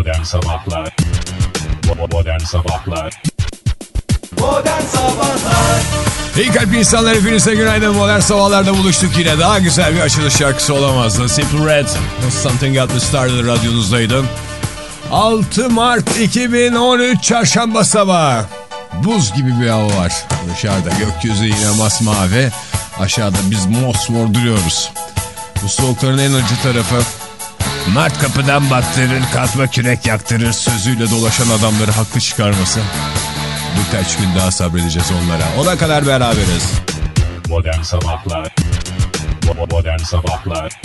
Modern Sabahlar Modern Sabahlar Modern Sabahlar İyi kalp insanlar hepinize günaydın. Modern sabahlarda buluştuk yine. Daha güzel bir açılış şarkısı olamazdı. Simple Red, Something Got Me Started radyonuzdaydı. 6 Mart 2013 Çarşamba sabahı. Buz gibi bir hava var. Dışarıda gökyüzü yine masmavi. Aşağıda biz mosmor duruyoruz. Bu soğukların en acı tarafı Mert kapıdan baktırır, kazma kürek yaktırır sözüyle dolaşan adamları haklı çıkarması. Birkaç gün daha sabredeceğiz onlara. Ona kadar beraberiz. Modern Sabahlar Modern Sabahlar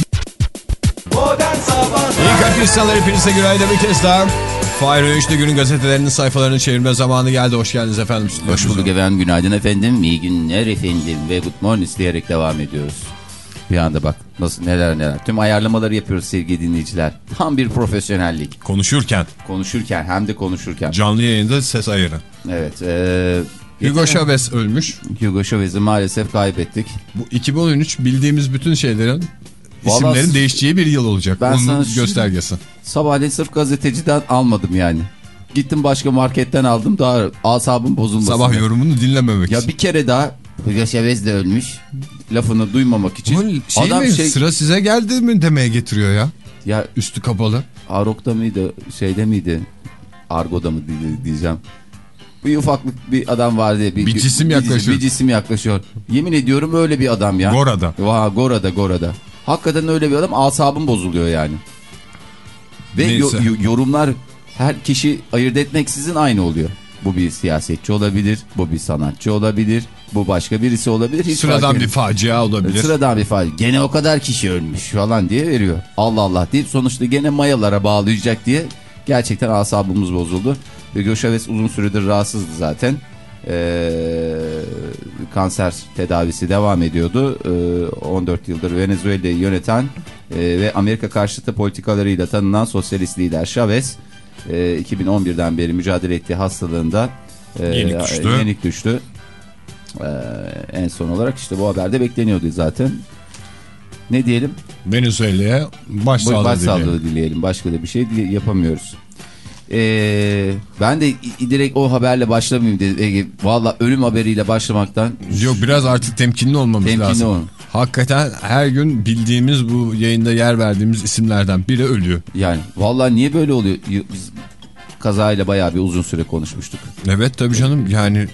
Modern Sabahlar İyi kalp insanlar hepinize günaydın bir kez daha. Fahir Öğünç'te günün gazetelerinin sayfalarını çevirme zamanı geldi. Hoş geldiniz efendim. Hoş bulduk efendim. Günaydın efendim. İyi günler efendim. Ve good morning diyerek devam ediyoruz. Bir anda bak nasıl neler neler. Tüm ayarlamaları yapıyoruz sevgili dinleyiciler. Tam bir profesyonellik. Konuşurken Konuşurken hem de konuşurken. canlı yayında ses ayırı. Evet. E, Hugo Chavez ölmüş. Hugo Chavez'i maalesef kaybettik. Bu 2013 bildiğimiz bütün şeylerin Vallahi isimlerin değişeceği bir yıl olacak. Ben Onun sana göstergesi. Sabahleyin sırf gazeteciden almadım yani. Gittim başka marketten aldım daha asabım bozulmasın. Sabah diye. yorumunu dinlememek Ya bir kere daha Hugo Chavez de ölmüş. Lafını duymamak için. Bu şey Adam mi şey sıra size geldi mi demeye getiriyor ya. ya Üstü kapalı. Arok'ta mıydı şeyde miydi Argo'da mı diye- diyeceğim. Bir ufaklık bir adam var diye. Bir cisim yaklaşıyor. Bir cisim yaklaşıyor. Yemin ediyorum öyle bir adam ya. Gora'da. Vah Gora'da Gora'da. Hakikaten öyle bir adam asabım bozuluyor yani. Ve yo- yorumlar her kişi ayırt etmeksizin aynı oluyor. Bu bir siyasetçi olabilir, bu bir sanatçı olabilir, bu başka birisi olabilir. Hiç Sıradan bir facia olabilir. Sıradan bir faal. Gene o kadar kişi ölmüş falan diye veriyor. Allah Allah deyip sonuçta gene mayalara bağlayacak diye gerçekten asabımız bozuldu. Ve Göşaves uzun süredir rahatsızdı zaten. Ee, kanser tedavisi devam ediyordu. Ee, 14 yıldır Venezuela'yı yöneten e, ve Amerika karşıtı politikalarıyla tanınan sosyalist lider Chavez e, 2011'den beri mücadele ettiği hastalığında e, Yenik düştü. yenik düştü. Ee, en son olarak işte bu haberde bekleniyordu zaten. Ne diyelim? Venezuela'ya başsağlığı Başsağlığı dileyelim. dileyelim. Başka da bir şey yapamıyoruz. Ee, ben de direkt o haberle başlamayayım dedim. Ege. Valla ölüm haberiyle başlamaktan Yok biraz artık temkinli olmamız Temkinli lazım. olun. Hakikaten her gün bildiğimiz bu yayında yer verdiğimiz isimlerden biri ölüyor. yani valla niye böyle oluyor? Biz kazayla bayağı bir uzun süre konuşmuştuk. Evet tabii canım yani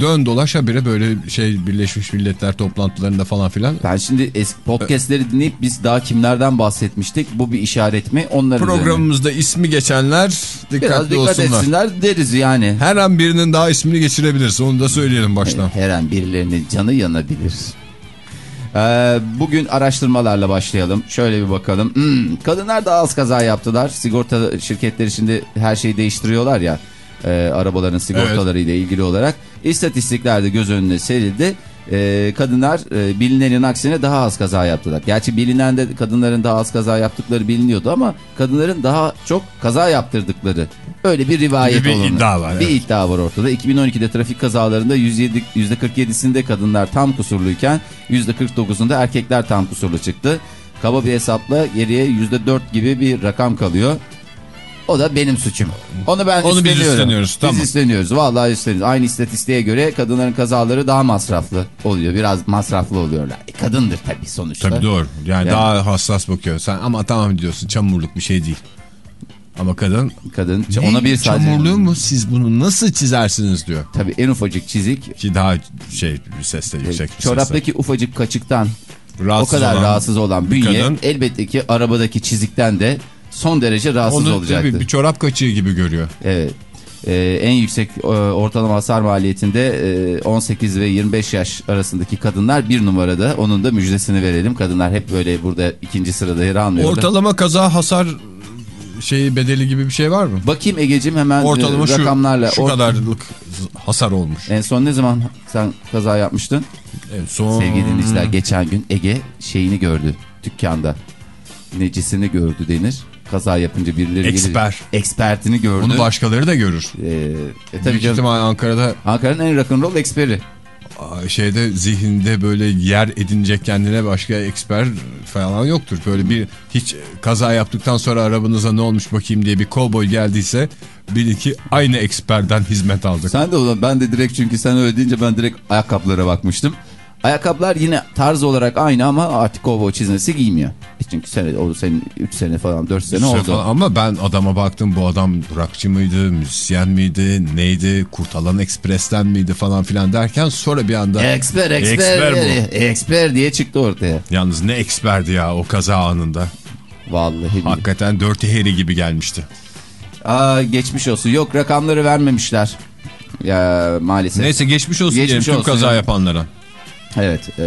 dön dolaş habire böyle şey Birleşmiş Milletler toplantılarında falan filan. Ben şimdi eski podcastleri dinleyip biz daha kimlerden bahsetmiştik? Bu bir işaret mi? Onların üzerine. Programımızda ismi geçenler dikkatli biraz dikkat olsunlar. etsinler deriz yani. Her an birinin daha ismini geçirebiliriz. Onu da söyleyelim baştan. Her an birilerinin canı yanabilir. Ee, bugün araştırmalarla başlayalım. Şöyle bir bakalım. Hmm, kadınlar daha az kaza yaptılar. Sigorta şirketleri şimdi her şeyi değiştiriyorlar ya. e, arabaların sigortaları ile ilgili olarak. İstatistiklerde göz önüne serildi. Ee, kadınlar e, bilinenin aksine daha az kaza yaptılar. Gerçi bilinen de kadınların daha az kaza yaptıkları biliniyordu ama kadınların daha çok kaza yaptırdıkları öyle bir rivayet bir olundu. iddia var, Bir evet. iddia var ortada. 2012'de trafik kazalarında %7, %47'sinde kadınlar tam kusurluyken %49'unda erkekler tam kusurlu çıktı. Kaba bir hesapla geriye %4 gibi bir rakam kalıyor. O da benim suçum. Onu ben Onu biz üstleniyorum. üstleniyoruz, Biz tamam. üstleniyoruz. Vallahi üstleniyoruz. Aynı istatistiğe göre kadınların kazaları daha masraflı oluyor. Biraz masraflı oluyorlar. E, kadındır tabii sonuçta. Tabii doğru. Yani, Yani- daha hassas bakıyor. Sen ama tamam diyorsun çamurluk bir şey değil. Ama kadın Kadın "Ne, ona bir sadece... çamurluğu mu siz bunu nasıl çizersiniz diyor. Tabii en ufacık çizik. Ki daha şey bir sesle yüksek bir Çoraptaki ufacık kaçıktan sesle. Rahatsız o kadar olan- rahatsız olan bünye kadın- elbette ki arabadaki çizikten de son derece rahatsız Onu olacaktır. tabii bir çorap kaçığı gibi görüyor. Evet. Ee, en yüksek e, ortalama hasar maliyetinde e, 18 ve 25 yaş arasındaki kadınlar bir numarada. Onun da müjdesini verelim. Kadınlar hep böyle burada ikinci sırada yer almıyorlar. Ortalama kaza hasar şeyi bedeli gibi bir şey var mı? Bakayım Ege'cim hemen Ortalama e, şu, rakamlarla. şu Or- kadarlık hasar olmuş. En son ne zaman sen kaza yapmıştın? En son... Sevgili dinleyiciler geçen gün Ege şeyini gördü dükkanda. Necisini gördü denir. Kaza yapınca birileri Eksper. gelir. Ekspertini gördü. Onu başkaları da görür. Ee, e, tabii Büyük ihtimal Ankara'da Ankara'nın en rock'n'roll eksperi. şeyde zihinde böyle yer edinecek kendine başka eksper falan yoktur. Böyle bir hiç kaza yaptıktan sonra arabanıza ne olmuş bakayım diye bir kovboy geldiyse bilin ki aynı eksperden hizmet aldık. Sen de o zaman ben de direkt çünkü sen öyle deyince ben direkt ayakkabılara bakmıştım. Ayakkabılar yine tarz olarak aynı ama artık kovboy çizmesi giymiyor. E Çünkü sene, o senin 3 sene falan 4 sene oldu. falan- Ama ben adama baktım bu adam rockçı mıydı, müzisyen miydi, neydi, Kurtalan Ekspres'ten miydi falan filan derken sonra bir anda... Eksper, eksper, Eksper bu. eksper diye çıktı ortaya. Yalnız ne eksperdi ya o kaza anında. Vallahi. Hakikaten Dirty Harry gibi gelmişti. Aa, geçmiş olsun. Yok rakamları vermemişler. Ya maalesef. Neyse geçmiş olsun Geçmiş diyelim tüm olsun kaza ya. yapanlara. Evet. e,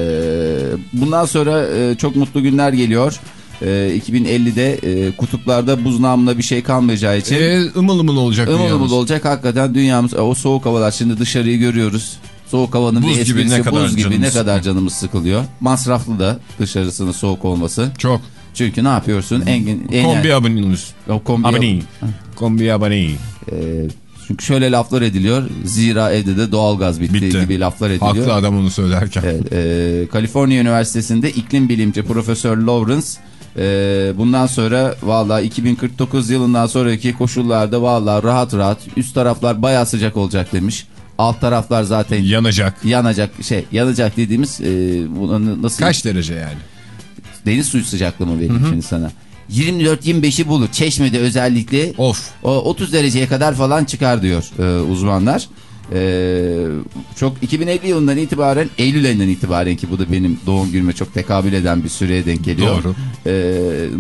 bundan sonra e, çok mutlu günler geliyor. E, 2050'de e, kutuplarda buz namına bir şey kalmayacağı için Ee, ımıl ımıl olacak ımıl dünyamız. ımıl olacak. Hakikaten dünyamız o soğuk havalar şimdi dışarıyı görüyoruz. Soğuk havanın Buz bir gibi esprisi ne kadar buz gibi ne kadar canımız sıkılıyor. Masraflı da dışarısının soğuk olması. Çok. Çünkü ne yapıyorsun? Engin, en, Kombi aboneniz. o kombi Abone. Kombi abone. E, çünkü şöyle laflar ediliyor. Zira evde de doğalgaz bitti, Bitti. gibi laflar ediliyor. Haklı adam onu söylerken. Evet, e, Kaliforniya Üniversitesi'nde iklim bilimci Profesör Lawrence e, bundan sonra valla 2049 yılından sonraki koşullarda valla rahat rahat üst taraflar baya sıcak olacak demiş. Alt taraflar zaten Yanacak. yanacak şey yanacak dediğimiz e, bunu nasıl Kaç derece yani? deniz suyu sıcaklığı mı vereyim şimdi sana? 24-25'i bulur. Çeşme'de özellikle Of. o 30 dereceye kadar falan çıkar diyor e, uzmanlar. E, çok 2050 yılından itibaren Eylül ayından itibaren ki bu da benim doğum günüme çok tekabül eden bir süreye denk geliyor. Doğru. E,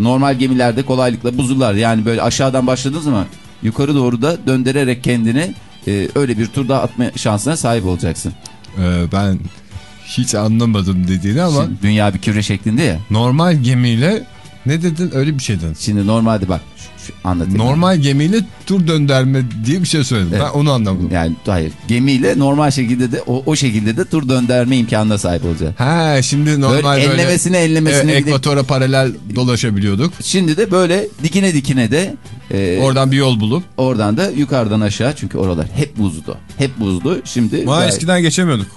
normal gemilerde kolaylıkla buzullar yani böyle aşağıdan başladığınız zaman yukarı doğru da döndürerek kendini e, öyle bir tur daha atma şansına sahip olacaksın. Ee, ben hiç anlamadım dediğini ama Şimdi dünya bir küre şeklinde ya. normal gemiyle ne dedin öyle bir şey dedin. Şimdi normalde bak şu, anlatayım. Normal gemiyle tur döndürme diye bir şey söyledin. Evet. Ben onu anlamadım. Yani hayır gemiyle normal şekilde de o, o şekilde de tur döndürme imkanına sahip olacak. Ha şimdi normal Böyle böyle, enlemesine enlemesine Evet, gidip- ekvatora paralel dolaşabiliyorduk. Şimdi de böyle dikine dikine de e, Oradan bir yol bulup. oradan da yukarıdan aşağı çünkü oralar hep buzlu. Hep buzlu. Şimdi Ama eskiden geçemiyorduk.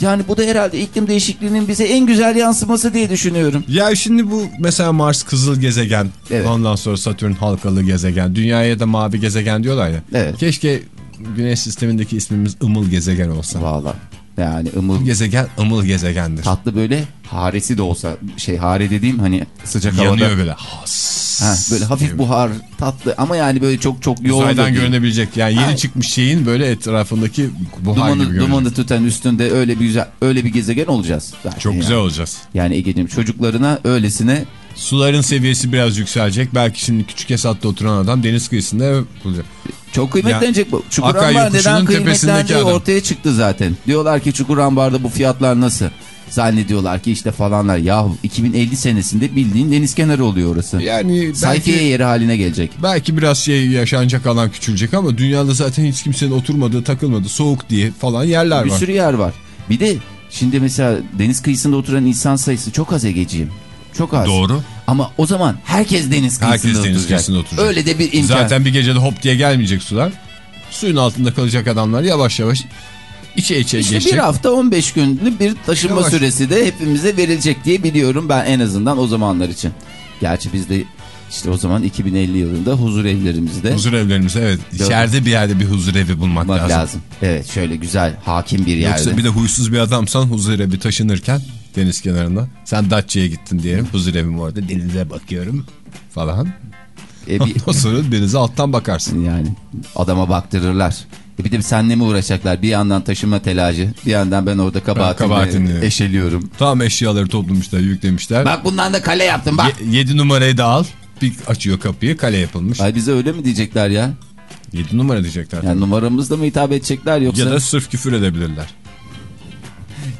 Yani bu da herhalde iklim değişikliğinin bize en güzel yansıması diye düşünüyorum. Ya şimdi bu mesela Mars kızıl gezegen, Evet. ondan sonra Satürn halkalı gezegen, dünyaya da mavi gezegen diyorlar ya. Evet. Keşke Güneş sistemindeki ismimiz ımıl gezegen olsa. Valla yani ımıl Gezegen ımıl gezegendir. tatlı böyle haresi de olsa şey hare dediğim hani sıcak havada. Yanıyor böyle. Has. Ha, böyle hafif buhar tatlı ama yani böyle çok çok yoğun. da Uzaydan görünebilecek. Yani yeni Ay. çıkmış şeyin böyle etrafındaki buhar gibi Dumanı, görünecek. dumanı tutan üstünde öyle bir güzel öyle bir gezegen olacağız. Zaten Çok yani. güzel olacağız. Yani Ege'ciğim çocuklarına öylesine Suların seviyesi biraz yükselecek. Belki şimdi küçük Esat'ta oturan adam deniz kıyısında ev bulacak. çok kıymetlenecek bu. Çukur Ambar neden tepesindeki kıymetlendiği ortaya çıktı zaten. Diyorlar ki Çukur Ambar'da bu fiyatlar nasıl? Zannediyorlar ki işte falanlar. Yahu 2050 senesinde bildiğin deniz kenarı oluyor orası. Yani Sayfiye belki, yeri haline gelecek. belki biraz şey yaşanacak alan küçülecek ama dünyada zaten hiç kimsenin oturmadığı, takılmadığı, soğuk diye falan yerler Bir var. sürü yer var. Bir de şimdi mesela deniz kıyısında oturan insan sayısı çok az Ege'ciğim. Çok az. Doğru. Ama o zaman herkes deniz kıyısında Herkes deniz oturacak. kıyısında oturacak. Öyle de bir imkan. Zaten bir gecede hop diye gelmeyecek sular. Suyun altında kalacak adamlar yavaş yavaş içe içe İşte geçecek. bir hafta 15 günlük bir taşınma Yavaş. süresi de hepimize verilecek diye biliyorum ben en azından o zamanlar için. Gerçi biz de işte o zaman 2050 yılında huzur evlerimizde Huzur evlerimiz evet. İçeride bir yerde bir huzur evi bulmak bulmak lazım. lazım. Evet şöyle güzel hakim bir yerde. Yoksa bir de huysuz bir adamsan huzur evi taşınırken deniz kenarında. Sen Datça'ya gittin diyelim. Huzur evim orada denize bakıyorum falan. E, bir, Ondan sonra denize alttan bakarsın. yani adama baktırırlar. E bir de senle mi uğraşacaklar? Bir yandan taşıma telaşı, bir yandan ben orada kabahatimi, kabahatini- eşeliyorum. Tamam eşyaları toplamışlar, yüklemişler. Bak bundan da kale yaptım bak. 7 numarayı da al. Bir açıyor kapıyı, kale yapılmış. Ay bize öyle mi diyecekler ya? 7 numara diyecekler. Yani numaramızla mı hitap edecekler yoksa? Ya da sırf küfür edebilirler.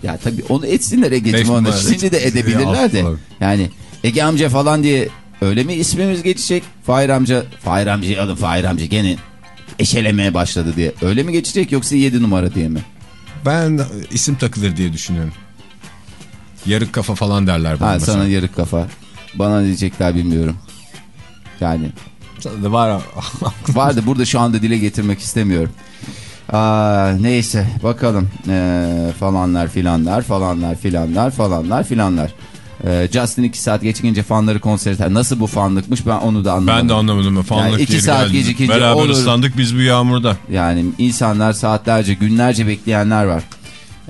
Ya tabii onu etsinler Ege'cim onu. Şimdi de edebilirler de. Ya, Yani Ege amca falan diye öyle mi ismimiz geçecek? Fahir amca, Fahir amcayı alın Fahir amca gene eşelemeye başladı diye. Öyle mi geçecek yoksa 7 numara diye mi? Ben isim takılır diye düşünüyorum. Yarık kafa falan derler bana Ha, mesela. sana yarık kafa. Bana diyecekler bilmiyorum. Yani Sana da var vardı burada şu anda dile getirmek istemiyorum. Aa, neyse bakalım ee, falanlar filanlar falanlar filanlar falanlar filanlar. Ee, Justin 2 saat gecikince fanları konseri nasıl bu fanlıkmış ben onu da anlamadım. Ben de anlamadım. Fanlık Yani saat geldi. gecikince Beraber olur. ıslandık biz bu yağmurda. Yani insanlar saatlerce günlerce bekleyenler var.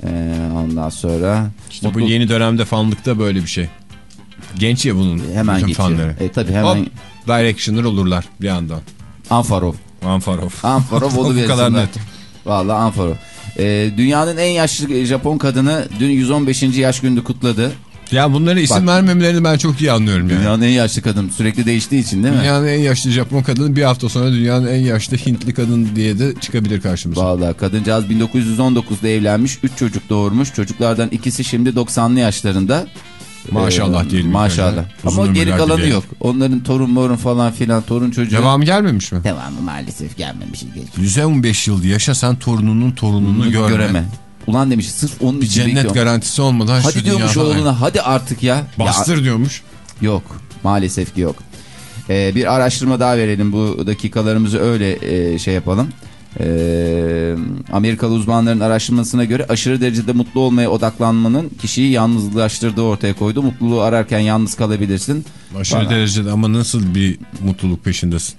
Ee, ondan sonra İşte bu mutlu- yeni dönemde fanlıkta böyle bir şey. Genç ya bunun hemen bütün geçiyor. fanları. E tabi hemen Hop, directioner olurlar bir yandan. Anfarov. Anfarov. Anfarov Bu oluversinler. kadar net. Valla Anfarov. Ee, dünyanın en yaşlı Japon kadını dün 115. yaş gününü kutladı. Ya bunlara isim Bak. vermemelerini ben çok iyi anlıyorum yani. Dünyanın en yaşlı kadın sürekli değiştiği için değil mi? Dünyanın en yaşlı Japon kadını bir hafta sonra dünyanın en yaşlı Hintli kadın diye de çıkabilir karşımıza. Valla kadıncağız 1919'da evlenmiş 3 çocuk doğurmuş. Çocuklardan ikisi şimdi 90'lı yaşlarında. Maşallah Ee, diyelim. Maşallah. Ama geri kalanı dileyelim. yok. Onların torun morun falan filan torun çocuğu. Devamı gelmemiş mi? Devamı maalesef gelmemiş. 115 yıl yaşa sen torununun torununu görme. Göreme. Ulan demiş sırf onun Bir için cennet bekliyorum. garantisi olmadan Hadi şu diyormuş oğluna hadi artık ya. Bastır diyormuş. Ya, yok maalesef ki yok. Ee, bir araştırma daha verelim bu dakikalarımızı öyle e, şey yapalım. Ee, Amerikalı uzmanların araştırmasına göre aşırı derecede mutlu olmaya odaklanmanın kişiyi yalnızlaştırdığı ortaya koydu. Mutluluğu ararken yalnız kalabilirsin. Aşırı Bana- derecede ama nasıl bir mutluluk peşindesin?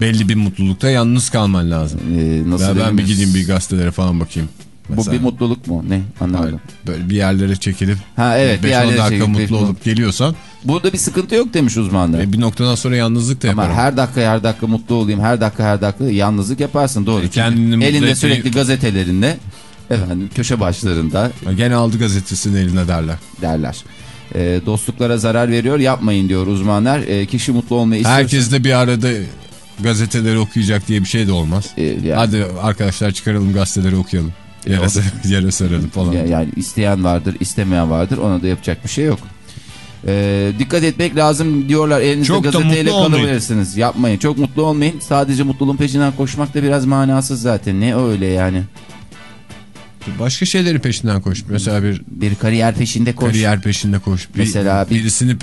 Belli bir mutlulukta yalnız kalman lazım. Ee, nasıl Ya ben bir gideyim bir gazetelere falan bakayım. Bu Mesela. bir mutluluk mu? Ne? Anlamadım. Hayır, Böyle bir yerlere çekilip Ha evet bir 5-10 yerlere dakika mutlu olup geliyorsan Burada bir sıkıntı yok demiş uzmanlar. e, bir noktadan sonra yalnızlık da Ama yaparım. her dakika her dakika mutlu olayım, her dakika her dakika yalnızlık yaparsın doğru. E, kendini elinde sürekli gazetelerinde efendim köşe başlarında Gene aldı gazetesini eline derler. derler. E, dostluklara zarar veriyor yapmayın diyor uzmanlar. E, kişi mutlu olmayı istiyorsa... Herkes de bir arada gazeteleri okuyacak diye bir şey de olmaz. E, yani, Hadi arkadaşlar çıkaralım gazeteleri okuyalım. Yere, yere saralım falan. ya- yani isteyen vardır istemeyen vardır ona da yapacak bir şey yok. E, dikkat etmek lazım diyorlar elinizde Çok gazeteyle kalıverirsiniz. Yapmayın çok mutlu olmayın sadece mutluluğun peşinden koşmak da biraz manasız zaten ne öyle yani. Başka şeylerin peşinden koş. Mesela bir Bir kariyer peşinde koş. kariyer peşinde koş. Bir, Mesela bir- birisini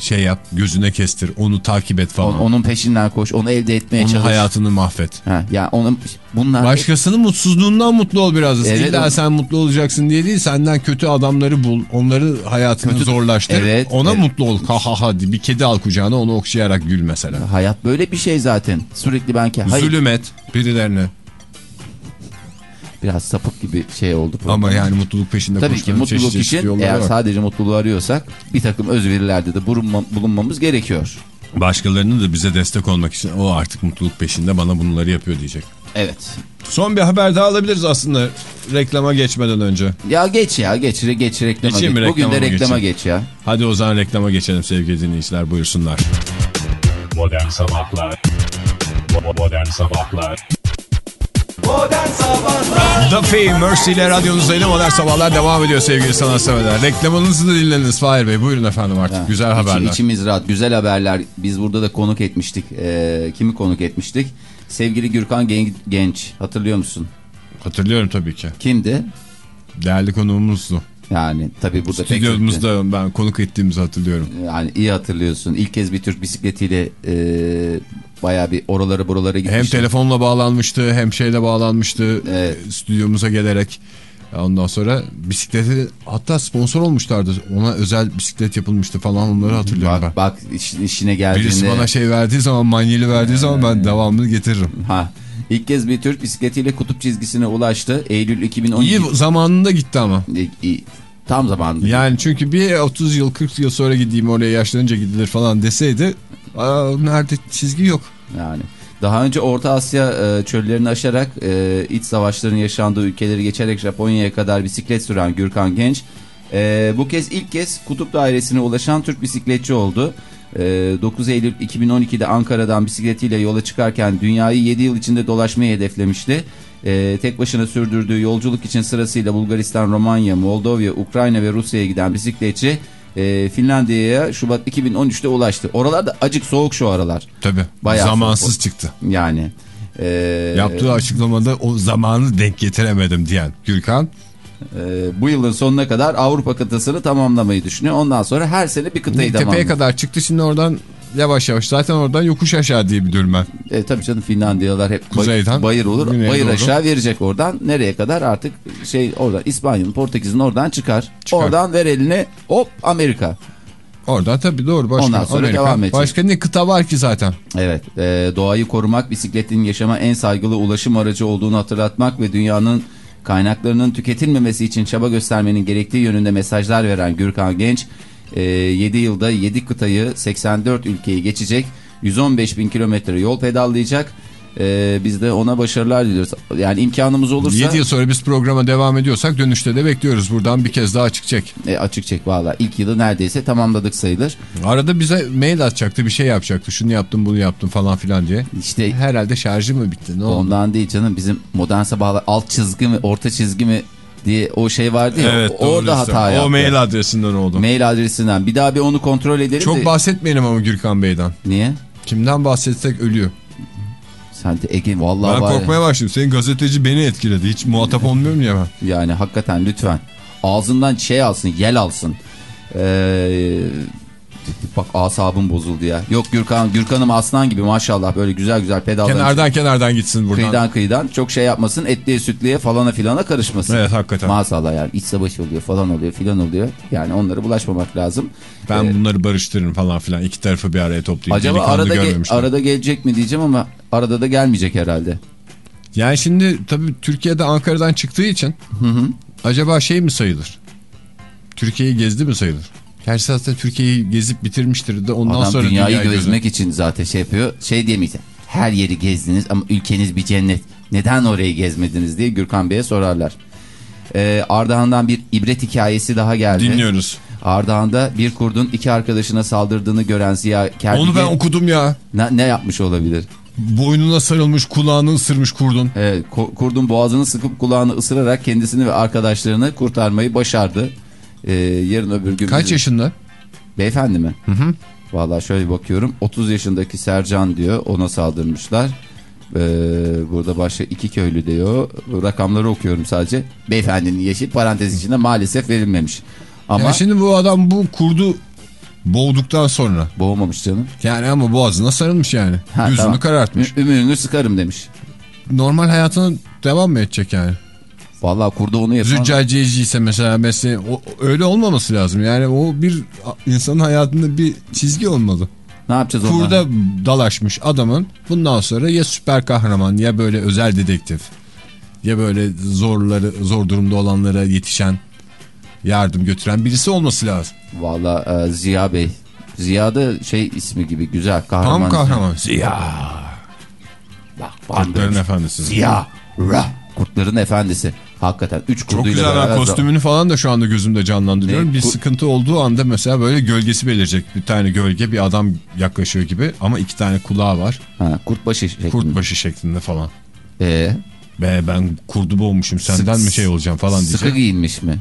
şey yap, gözüne kestir, onu takip et falan. On- onun peşinden koş onu elde etmeye Onun çalış. hayatını mahvet. Ha, ya onun bunlar Başkasının mutsuzluğundan mutlu ol biraz. Evet, İlla o- sen mutlu olacaksın diye değil. Senden kötü adamları bul. Onları hayatını Kötü- zorlaştır. Evet, Ona evet. mutlu ol. Ha ha ha. Bir kedi al kucağına onu okşayarak gül mesela. hayat böyle bir şey zaten. Sürekli ben hayır Zulüm et birilerine. Biraz sapık gibi şey oldu. program. Ama yani mutluluk peşinde Tabii ki mutluluk çeşit için eğer var. sadece mutluluğu arıyorsak bir takım özverilerde de bulunma- bulunmamız gerekiyor. Başkalarının da bize destek olmak için o artık mutluluk peşinde bana bunları yapıyor diyecek. Evet. Son bir haber daha alabiliriz aslında reklama geçmeden önce. Ya geç ya geç geç reklama Geçeyim geç. mi, Bugün de reklama geçeyim? geç ya. Hadi o zaman reklama geçelim sevgili dinleyiciler buyursunlar. Modern Sabahlar Modern Sabahlar Modern Sabahlar Duffy Mercy ile radyonuzdaydı modern sabahlar devam ediyor sevgili sanatseverler. Reklamınızı da dinlediniz Fahir Bey buyurun efendim artık Ha, güzel içi- haberler. içimiz rahat. Güzel haberler. Biz burada da konuk etmiştik. Ee, kimi konuk etmiştik? Sevgili Gürkan Gen- Genç. Hatırlıyor musun? Hatırlıyorum tabii ki. Kimdi? Değerli konuğumuzdu. Yani tabii burada pek Stüdyomuzda ben konuk ettiğimizi hatırlıyorum. Yani iyi hatırlıyorsun. İlk kez bir Türk bisikletiyle e, bayağı bir oralara buralara gitmişti. Hem telefonla bağlanmıştı hem şeyle bağlanmıştı Evet. e, stüdyomuza gelerek. Ondan sonra bisikleti hatta sponsor olmuşlardı. Ona özel bisiklet yapılmıştı falan onları hatırlıyorum Bak, bak iş- işine ben. geldiğinde. Birisi bana şey verdiği zaman manyeli verdiği zaman ben devamını getiririm. Ha. İlk kez bir Türk bisikletiyle kutup çizgisine ulaştı. Eylül 2012. İyi zamanında gitti ama. İyi. Tam zamanında. Yani çünkü bir 30 yıl 40 yıl sonra gideyim oraya yaşlanınca gidilir falan deseydi nerede çizgi yok. Yani. Daha önce Orta Asya e, çöllerini aşarak e, iç savaşların yaşandığı ülkeleri geçerek Japonya'ya kadar bisiklet süren Gürkan Genç e, bu kez ilk kez kutup dairesine ulaşan Türk bisikletçi oldu. E, 9 Eylül 2012'de Ankara'dan bisikletiyle yola çıkarken dünyayı 7 yıl içinde dolaşmayı hedeflemişti. E, tek başına sürdürdüğü yolculuk için sırasıyla Bulgaristan, Romanya, Moldova, Ukrayna ve Rusya'ya giden bisikletçi e, Finlandiya'ya Şubat 2013'te ulaştı. Oralarda acık soğuk şu aralar. Tabii Bayağı zamansız soğuk. çıktı. Yani. e, Yaptığı açıklamada o zamanı denk getiremedim diyen Gürkan. e, bu yılın sonuna kadar Avrupa kıtasını tamamlamayı düşünüyor. Ondan sonra her sene bir kıtayı Tepeye tamamlıyor. kadar çıktı şimdi oradan yavaş yavaş zaten oradan yokuş aşağı diye biliyorum ben. E, tabii canım Finlandiyalar hep Kuzeyden, bayır olur. bayır doğru. aşağı verecek oradan. Nereye kadar artık şey oradan İspanya'nın Portekiz'in oradan çıkar. Çıkar. Oradan ver eline hop Amerika. Oradan tabii doğru başka Ondan sonra Amerika. devam edecek. Başka ne kıta var ki zaten? Evet, e, doğayı korumak, bisikletin yaşama en saygılı ulaşım aracı olduğunu hatırlatmak ve dünyanın kaynaklarının tüketilmemesi için çaba göstermenin gerektiği yönünde mesajlar veren Gürkan Genç, e, 7 yılda 7 kıtayı 84 ülkeyi geçecek, 115 bin kilometre yol pedallayacak. E, biz de ona başarılar diliyoruz. Yani imkanımız olursa 7 yıl sonra biz programa devam ediyorsak dönüşte de bekliyoruz. Buradan bir kez daha çıkacak. e, açık çek valla. İlk yılı neredeyse tamamladık sayılır. Arada bize mail atacaktı bir şey yapacaktı. Şunu yaptım bunu yaptım falan filan diye. İşte Herhalde şarjı mı bitti ne oldu? Ondan değil canım bizim modern sabahlar alt çizgi mi orta çizgi mi diye o şey vardı ya Evet, orada hata yaptı. O mail adresinden oldu. Mail adresinden bir daha bir onu kontrol edelim Çok de. bahsetmeyelim ama Gürkan Bey'den. Niye? Kimden bahsetsek ölüyor. Sen de Ege vallahi Ben var ya. korkmaya başladım. Senin gazeteci beni etkiledi. Hiç muhatap olmuyorum ya ben. Yani hakikaten lütfen ağzından şey alsın yel alsın. Ee, bak asabım bozuldu ya. Yok Gürkan Gürkan'ım aslan gibi maşallah böyle güzel güzel pedallar. Kenardan kenardan gitsin buradan. Kıyıdan kıyıdan çok şey yapmasın etliye sütlüye falana filana karışmasın. Evet hakikaten. Maazallah yani iç savaşı oluyor falan oluyor filan oluyor. Yani onlara bulaşmamak lazım. Ben Ee, bunları barıştırırım falan filan. İki tarafı bir araya toplayayım. acaba arada, ge- arada gelecek mi diyeceğim ama arada da gelmeyecek herhalde. Yani şimdi tabii Türkiye'de Ankara'dan çıktığı için acaba şey mi sayılır? Türkiye'yi gezdi mi sayılır? Gerçi zaten Türkiye'yi gezip bitirmiştir de ondan Adam sonra dünyayı dünyayı gezmek için zaten şey yapıyor. Şey diyemeyeceğim. Her yeri gezdiniz ama ülkeniz bir cennet. Neden orayı gezmediniz diye Gürkan Bey'e sorarlar. Ee, Ardahan'dan bir ibret hikayesi daha geldi. Dinliyoruz. Ardahan'da bir kurdun iki arkadaşına saldırdığını gören Ziya Kerdige Onu ben okudum ya. ne, ne yapmış olabilir? Boynuna sarılmış kulağını ısırmış kurdun. Evet, kurdun boğazını sıkıp kulağını ısırarak kendisini ve arkadaşlarını kurtarmayı başardı. Ee, yarın öbür gün... Kaç bizi- yaşında? Beyefendi mi? Hı hı. Valla şöyle bakıyorum. 30 yaşındaki Sercan diyor. Ona saldırmışlar. Ee, burada başka iki köylü diyor. Rakamları okuyorum sadece. Beyefendinin yaşı parantez içinde maalesef verilmemiş. Ama Ya şimdi bu adam bu kurdu boğduktan sonra. boğmamış canım. Yani ama boğazına sarılmış yani. Ha, Gözünü tamam. karartmış. Ü- Ümüğünü sıkarım demiş. Normal hayatına devam mı edecek yani? Valla kurdu onu yapan... Züccaciyeci ise mesela mesleği o, öyle olmaması lazım. Yani o bir insanın hayatında bir çizgi olmalı. Ne yapacağız ondan? Kurda dalaşmış adamın bundan sonra ya süper kahraman ya böyle özel dedektif ya böyle zorları zor durumda olanlara yetişen yardım götüren birisi olması lazım. Valla e, Ziya Bey. Ziya da şey ismi gibi güzel. Kahraman. Tam kahraman. Ziya. Bak, Kurtların efendisi. Ziya. Ra. Kurtların efendisi. Hakikaten. Üç Çok kurduyla güzel ben beraber- kostümünü falan da şu anda gözümde canlandırıyorum. Ne? Bir sıkıntı olduğu anda mesela böyle gölgesi belirecek. Bir tane gölge bir adam yaklaşıyor gibi ama iki tane kulağı var. Ha, kurtbaşı şeklinde. Kurt başı şeklinde falan. Ee, Be ben kurdu boğmuşum senden Sık- mi şey olacağım falan sıkı diyecek. giyinmiş mi?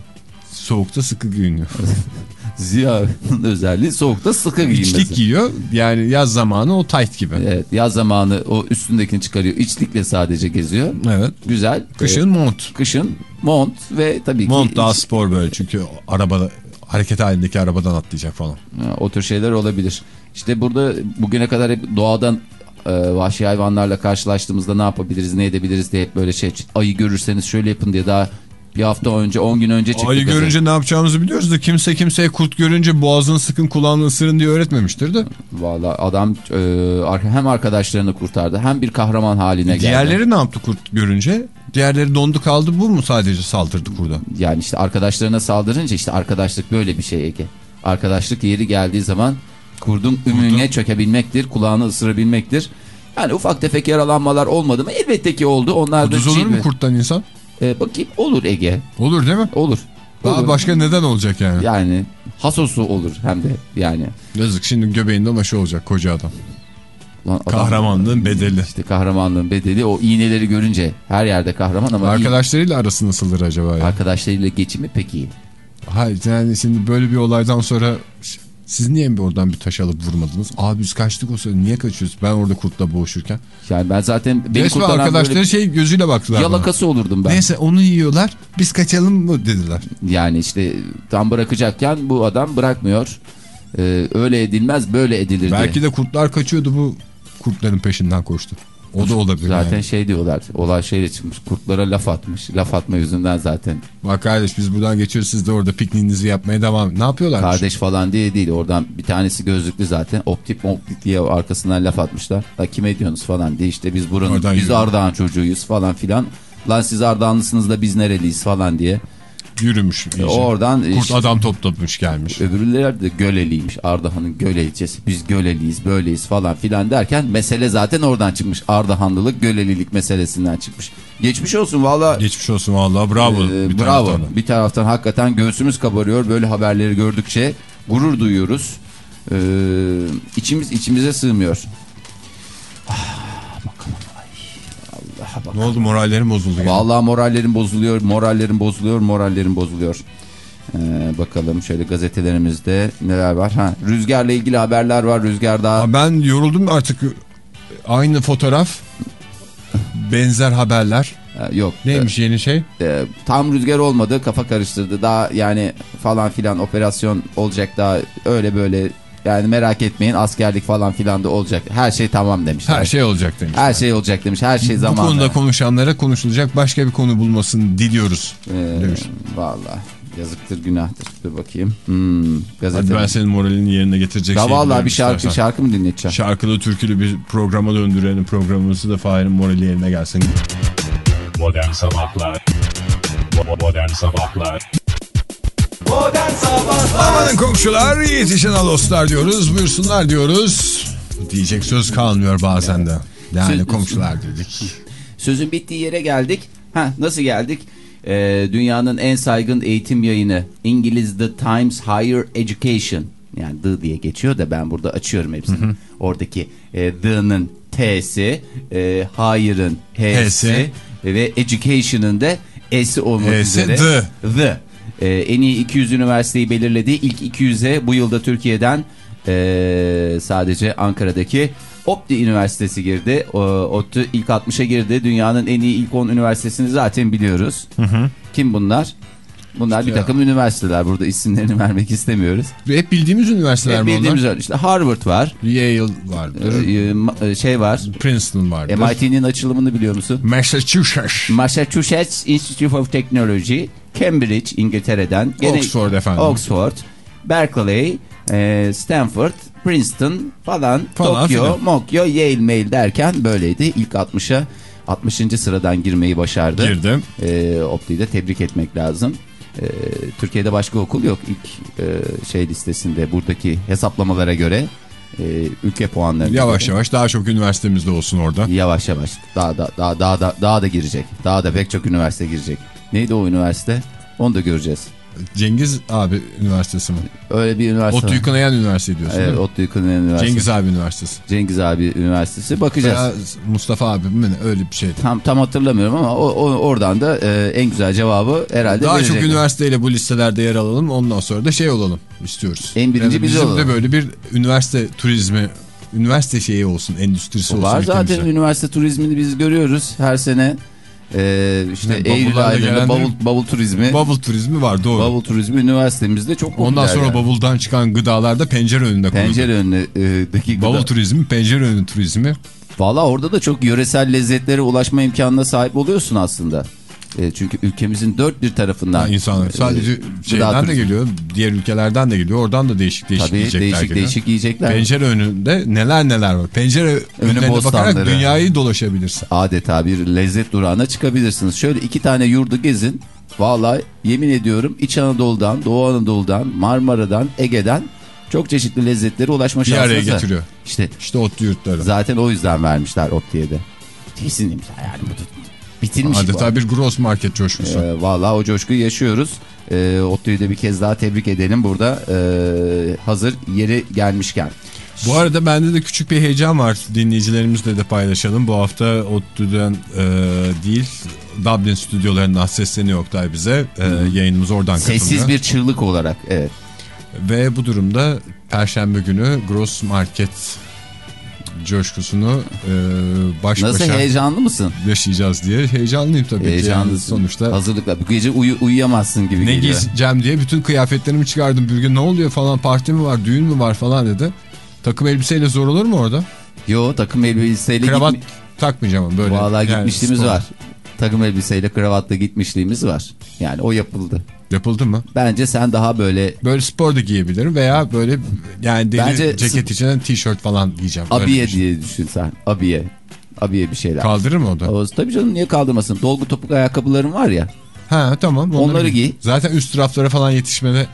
Soğukta sıkı giyiniyor. Ziya'nın özelliği soğukta sıkı giyinmesi. İçlik giyiyor yani yaz zamanı o tight gibi. Evet, yaz zamanı o üstündekini çıkarıyor. İçlikle sadece geziyor. Evet. Güzel. Kışın Ee, mont. kışın mont ve tabii ki Mont daha spor böyle çünkü arabada hareket halindeki arabadan atlayacak falan. Ha, o tür şeyler olabilir. İşte burada bugüne kadar hep doğadan e, vahşi hayvanlarla karşılaştığımızda ne yapabiliriz, ne edebiliriz diye hep böyle şey. Ayı görürseniz şöyle yapın diye daha bir hafta önce, 10 gün önce çıktık. Ayı görünce ne yapacağımızı biliyoruz da kimse kimseye kurt görünce boğazını sıkın kulağını ısırın diye öğretmemiştir de. Valla adam e, hem arkadaşlarını kurtardı hem bir kahraman haline geldi. Diğerleri ne yaptı kurt görünce? Diğerleri dondu kaldı bu mu sadece saldırdı kurda? Yani işte arkadaşlarına saldırınca işte arkadaşlık böyle bir şey Ege. Arkadaşlık yeri geldiği zaman kurdun ümüğüne çökebilmektir, kulağını ısırabilmektir. Yani ufak tefek yaralanmalar olmadı mı? Elbette ki oldu. Onlar da Kuduz olur mu kurttan insan? E, bakayım olur Ege. Olur değil mi? Olur. Daha Olur. başka neden olacak yani? Yani hasosu olur hem de yani. Yazık şimdi göbeğinde maşı olacak koca adam. Lan adam- Kahramanlığın bedeli. İşte kahramanlığın bedeli o iğneleri görünce her yerde kahraman ama Arkadaşlarıyla arası nasıldır acaba ya? arkadaşlarıyla geçimi pek iyi. Hayır yani şimdi böyle bir olaydan sonra siz niye bir oradan bir taş alıp vurmadınız? Abi biz kaçtık o sırada niye kaçıyoruz? Ben orada kurtla boğuşurken. Yani ben zaten beni Resmen kurtaran arkadaşları böyle şey gözüyle baktılar bana. yalakası olurdum ben. Neyse onu yiyorlar biz kaçalım mı dediler. Yani işte tam bırakacakken bu adam bırakmıyor. e, öyle edilmez böyle edilir Belki de kurtlar kaçıyordu bu kurtların peşinden koştu. O da olabilir. Zaten yani. şey diyorlar olay şeyle çıkmış kurtlara laf atmış laf atma yüzünden zaten Bak kardeş biz buradan geçiyoruz siz de orada pikniğinizi yapmaya devam. Ne yapıyorlar? kardeş falan diye değil oradan bir tanesi gözlüklü zaten optik optik diye arkasından laf atmışlar. La kime diyorsunuz falan diye işte biz buranın Oradan biz yürü. Ardahan çocuğuyuz falan filan. Lan siz Ardahanlısınız da biz nereliyiz falan diye. Yürümüş. iyice. Oradan Kurt işte- adam toplatmış gelmiş. Öbürleri de Göleliymiş. Ardahan'ın Göleliyeceğiz. Biz Göleliyiz böyleyiz falan filan derken mesele zaten oradan çıkmış. Ardahanlılık Gölelilik meselesinden çıkmış. Geçmiş olsun valla. Geçmiş olsun vallahi bravo. Ee, bir bravo. taraftan da. Bir taraftan hakikaten göğsümüz kabarıyor. Böyle haberleri gördükçe gurur duyuyoruz. Ee, içimiz içimize sığmıyor. Ah, bakalım. Ay, Allah'a bak. Ne oldu morallerim bozuldu. gene. Vallahi morallerim bozuluyor, morallerim bozuluyor, morallerim bozuluyor. Ee, bakalım şöyle gazetelerimizde neler var. Ha, rüzgarla ilgili haberler var. Rüzgar daha Aa, Ben yoruldum artık. Aynı fotoğraf. Benzer haberler. e, yok. Neymiş yeni şey? E, tam rüzgar olmadı, kafa karıştırdı. Daha yani falan filan operasyon olacak daha öyle böyle. Yani merak etmeyin askerlik falan filan da olacak. Her şey tamam demişler. Her şey olacak demiş. Her şey olacak demiş. Her şey Bu zamanla. konuda konuşanlara konuşulacak başka bir konu bulmasını diliyoruz. Ee, demiş. Valla yazıktır günahtır. Dur bakayım. Hmm. Hadi ben senin moralini yerine getirecek Ya şey vallahi biliyorum bir şarkı istersen. şarkı mı dinleteceğim? Şarkılı türkülü bir programa döndürelim programımızı da Fahir'in morali yerine gelsin. Modern Sabahlar Modern Sabahlar Amanın komşular yetişin dostlar diyoruz buyursunlar diyoruz. Diyecek söz kalmıyor bazen de. Yani Söz- komşular dedik. Sözün bittiği yere geldik. Ha nasıl geldik? Ee, dünyanın en saygın eğitim yayını İngiliz The Times Higher Education. Yani The diye geçiyor da ben burada açıyorum hepsini. Oradaki e, The'nın T'si, e, Higher'ın H'si H'si. ve Education'ın da S'si olmak H'si, üzere. The. The. Ee, en iyi 200 üniversiteyi belirledi. İlk 200'e bu yılda Türkiye'den e, sadece Ankara'daki Opti Üniversitesi girdi. O, ODTÜ ilk 60'a girdi. Dünyanın en iyi ilk 10 üniversitesini zaten biliyoruz. Kim bunlar? Bunlar bir İşte- takım üniversiteler. Burada isimlerini vermek istemiyoruz. Hep bildiğimiz üniversiteler Hep mi bildiğimiz onlar? İşte Harvard var. Yale vardır. Ee, e, şey var. Princeton vardır. MIT'nin açılımını biliyor musun? Massachusetts. Massachusetts Institute of Technology, Cambridge İngiltere'den, Oxford efendim. Oxford, Berkeley, e, Stanford, Princeton falan, Falan Tokyo, filan. Mokyo, Yale Mail derken böyleydi. İlk 60'a 60. sıradan girmeyi başardı. Girdim. E, Opti'yi de tebrik etmek lazım. E, Türkiye'de başka okul yok. İlk e, şey listesinde buradaki hesaplamalara göre e, ülke puanları Yavaş yavaş daha çok üniversitemizde olsun orada. Yavaş yavaş. Daha da daha daha da daha da girecek. Daha da pek çok üniversite girecek. Neydi o üniversite? Onu da göreceğiz. Cengiz abi üniversitesi mi? Öyle bir üniversite. ODTÜ'yü kanayan üniversite diyorsun Evet? ODTÜ Yıkılan Üniversitesi. Cengiz abi üniversitesi. Cengiz abi üniversitesi. Bakacağız. Veya Mustafa abi mi öyle bir şeydi. Tam tam hatırlamıyorum ama o, o- oradan da e, en güzel cevabı herhalde Daha verecek. çok üniversiteyle bu listelerde yer alalım ondan sonra da şey olalım istiyoruz. En birinci Yani biz bizim olalım. de böyle bir üniversite turizmi, üniversite şeyi olsun, endüstrisi olsun. Var zaten ülkemizde. üniversite turizmini biz görüyoruz her sene. E, işte Ne, Eylül aylarında bavul, bavul turizmi. Bavul turizmi var doğru. Bavul turizmi üniversitemizde çok popüler. Ondan sonra yani. bavuldan çıkan gıdalar da pencere önünde konuldu. Pencere önündeki Bavul gıda- turizmi, pencere önü turizmi. Valla orada da çok yöresel lezzetlere ulaşma imkanına sahip oluyorsun aslında. E, çünkü ülkemizin dört bir tarafından. insanlar e, sadece gıda şeyden de geliyor, diğer ülkelerden de geliyor. Oradan da değişik değişik Tabii yiyecekler değişik geliyor. değişik yiyecekler. Pencere önünde neler neler var. Pencere önüne bakarak dünyayı dolaşabilirsin. Adeta bir lezzet durağına çıkabilirsiniz. Şöyle iki tane yurdu gezin. Valla yemin ediyorum İç Anadolu'dan, Doğu Anadolu'dan, Marmara'dan, Ege'den çok çeşitli lezzetlere ulaşma Bir araya şansınız var. getiriyor. İşte İşte otlu yurtları. zaten o yüzden vermişler Opti'ye de. Kesinlikle yani bu bitirmiş. Adeta bir gross market coşkusu. Ee, Valla o coşkuyu yaşıyoruz. Ee, Otlu'yu da bir kez daha tebrik edelim burada. Ee, hazır yeri gelmişken. Bu arada bende de küçük bir heyecan var. Dinleyicilerimizle de paylaşalım. Bu hafta ODTÜ'den e, değil Dublin stüdyolarından sesleniyor Oktay bize. E, yayınımız oradan katılıyor. Sessiz bir çığlık olarak. Evet. Ve bu durumda Perşembe günü Gross Market coşkusunu e, baş Nasıl başa heyecanlı mısın? yaşayacağız diye heyecanlıyım tabii ki. Yani Heyecanlısın. sonuçta Hazırlıkla. Bu gece uyu, uyuyamazsın gibi ne geliyor. giyeceğim diye bütün kıyafetlerimi çıkardım. Bir gün ne oluyor falan parti mi var düğün mü var falan dedi. Takım elbiseyle zor olur mu orada? Yo takım elbiseyle Kravat gitmi- takmayacağım ama böyle. Vallahi yani gitmişliğimiz spor. var. Takım elbiseyle kravatla gitmişliğimiz var. Yani o yapıldı. Yapıldı mı? Bence sen daha böyle Böyle spor da giyebilirim veya böyle yani deri Bence ceket içine tişört falan giyeceğim. Öyle abiye şey. diye düşün sen. Abiye. Abiye bir şeyler. Kaldırır mı o da? O, tabii canım niye kaldırmasın? Dolgu topuk ayakkabıların var ya. Ha tamam. Onları giy. Zaten üst raflara falan yetişmede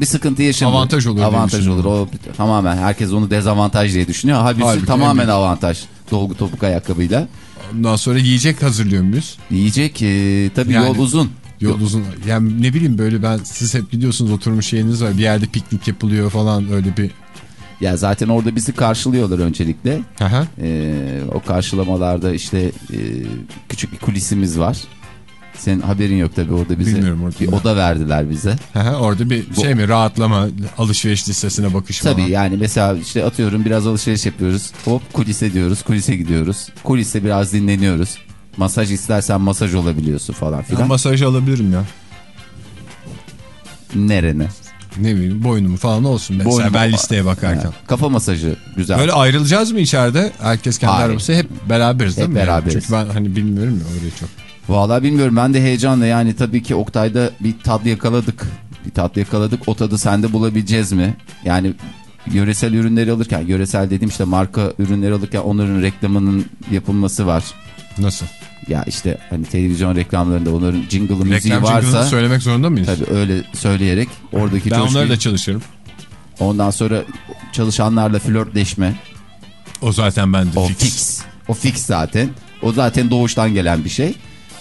Bir sıkıntı yaşamıyor. Avantaj olur Avantaj olur. O tamamen herkes onu dezavantaj diye düşünüyor. Halbuki, Halbuki tamamen en avantaj. Dolgu topuk ayakkabıyla. ondan sonra yiyecek hazırlıyor muyuz? Yiyecek e, tabii Yani- yol uzun. Yol uzun. Yani ne bileyim böyle ben siz hep gidiyorsunuz oturmuş şeyiniz var. Bir yerde piknik yapılıyor falan öyle bir. Ya zaten orada bizi karşılıyorlar öncelikle. Aha. Ee, o karşılamalarda işte e, küçük bir kulisimiz var. Senin haberin yok tabii orada bize Bilmiyorum orada bir ne. oda verdiler bize. Aha, orada bir şey mi rahatlama alışveriş listesine bakış falan. Tabii yani mesela işte atıyorum biraz alışveriş yapıyoruz. Hop kulise diyoruz. Kulise gidiyoruz. Kuliste biraz dinleniyoruz. Masaj istersen masaj olabiliyorsun falan Ben filan. masaj alabilirim ya. Nerene? Ne bileyim boynumu falan olsun mesela Boynumu- ben listeye bakarken. Ha, kafa masajı güzel. Böyle ayrılacağız mı içeride? Herkes kendi Hayır. arabası hep beraberiz değil Hep mi? Yani? beraberiz. Çünkü ben hani bilmiyorum ya orayı çok. Vallahi bilmiyorum ben de heyecanla yani tabii ki Oktay'da bir tat yakaladık. Bir tat yakaladık. O tadı sende bulabileceğiz mi? Yani yöresel ürünleri alırken yöresel dediğim işte marka ürünleri alırken onların reklamının yapılması var. Nasıl? Ya işte hani televizyon reklamlarında onların jingle'ı müziği Reklam varsa söylemek zorunda mıyız? tabii öyle söyleyerek oradaki ben coşkuyu- onları da çalışırım. ondan sonra çalışanlarla flörtleşme O zaten bende o fix. fix. O fix zaten. O zaten doğuştan gelen bir şey.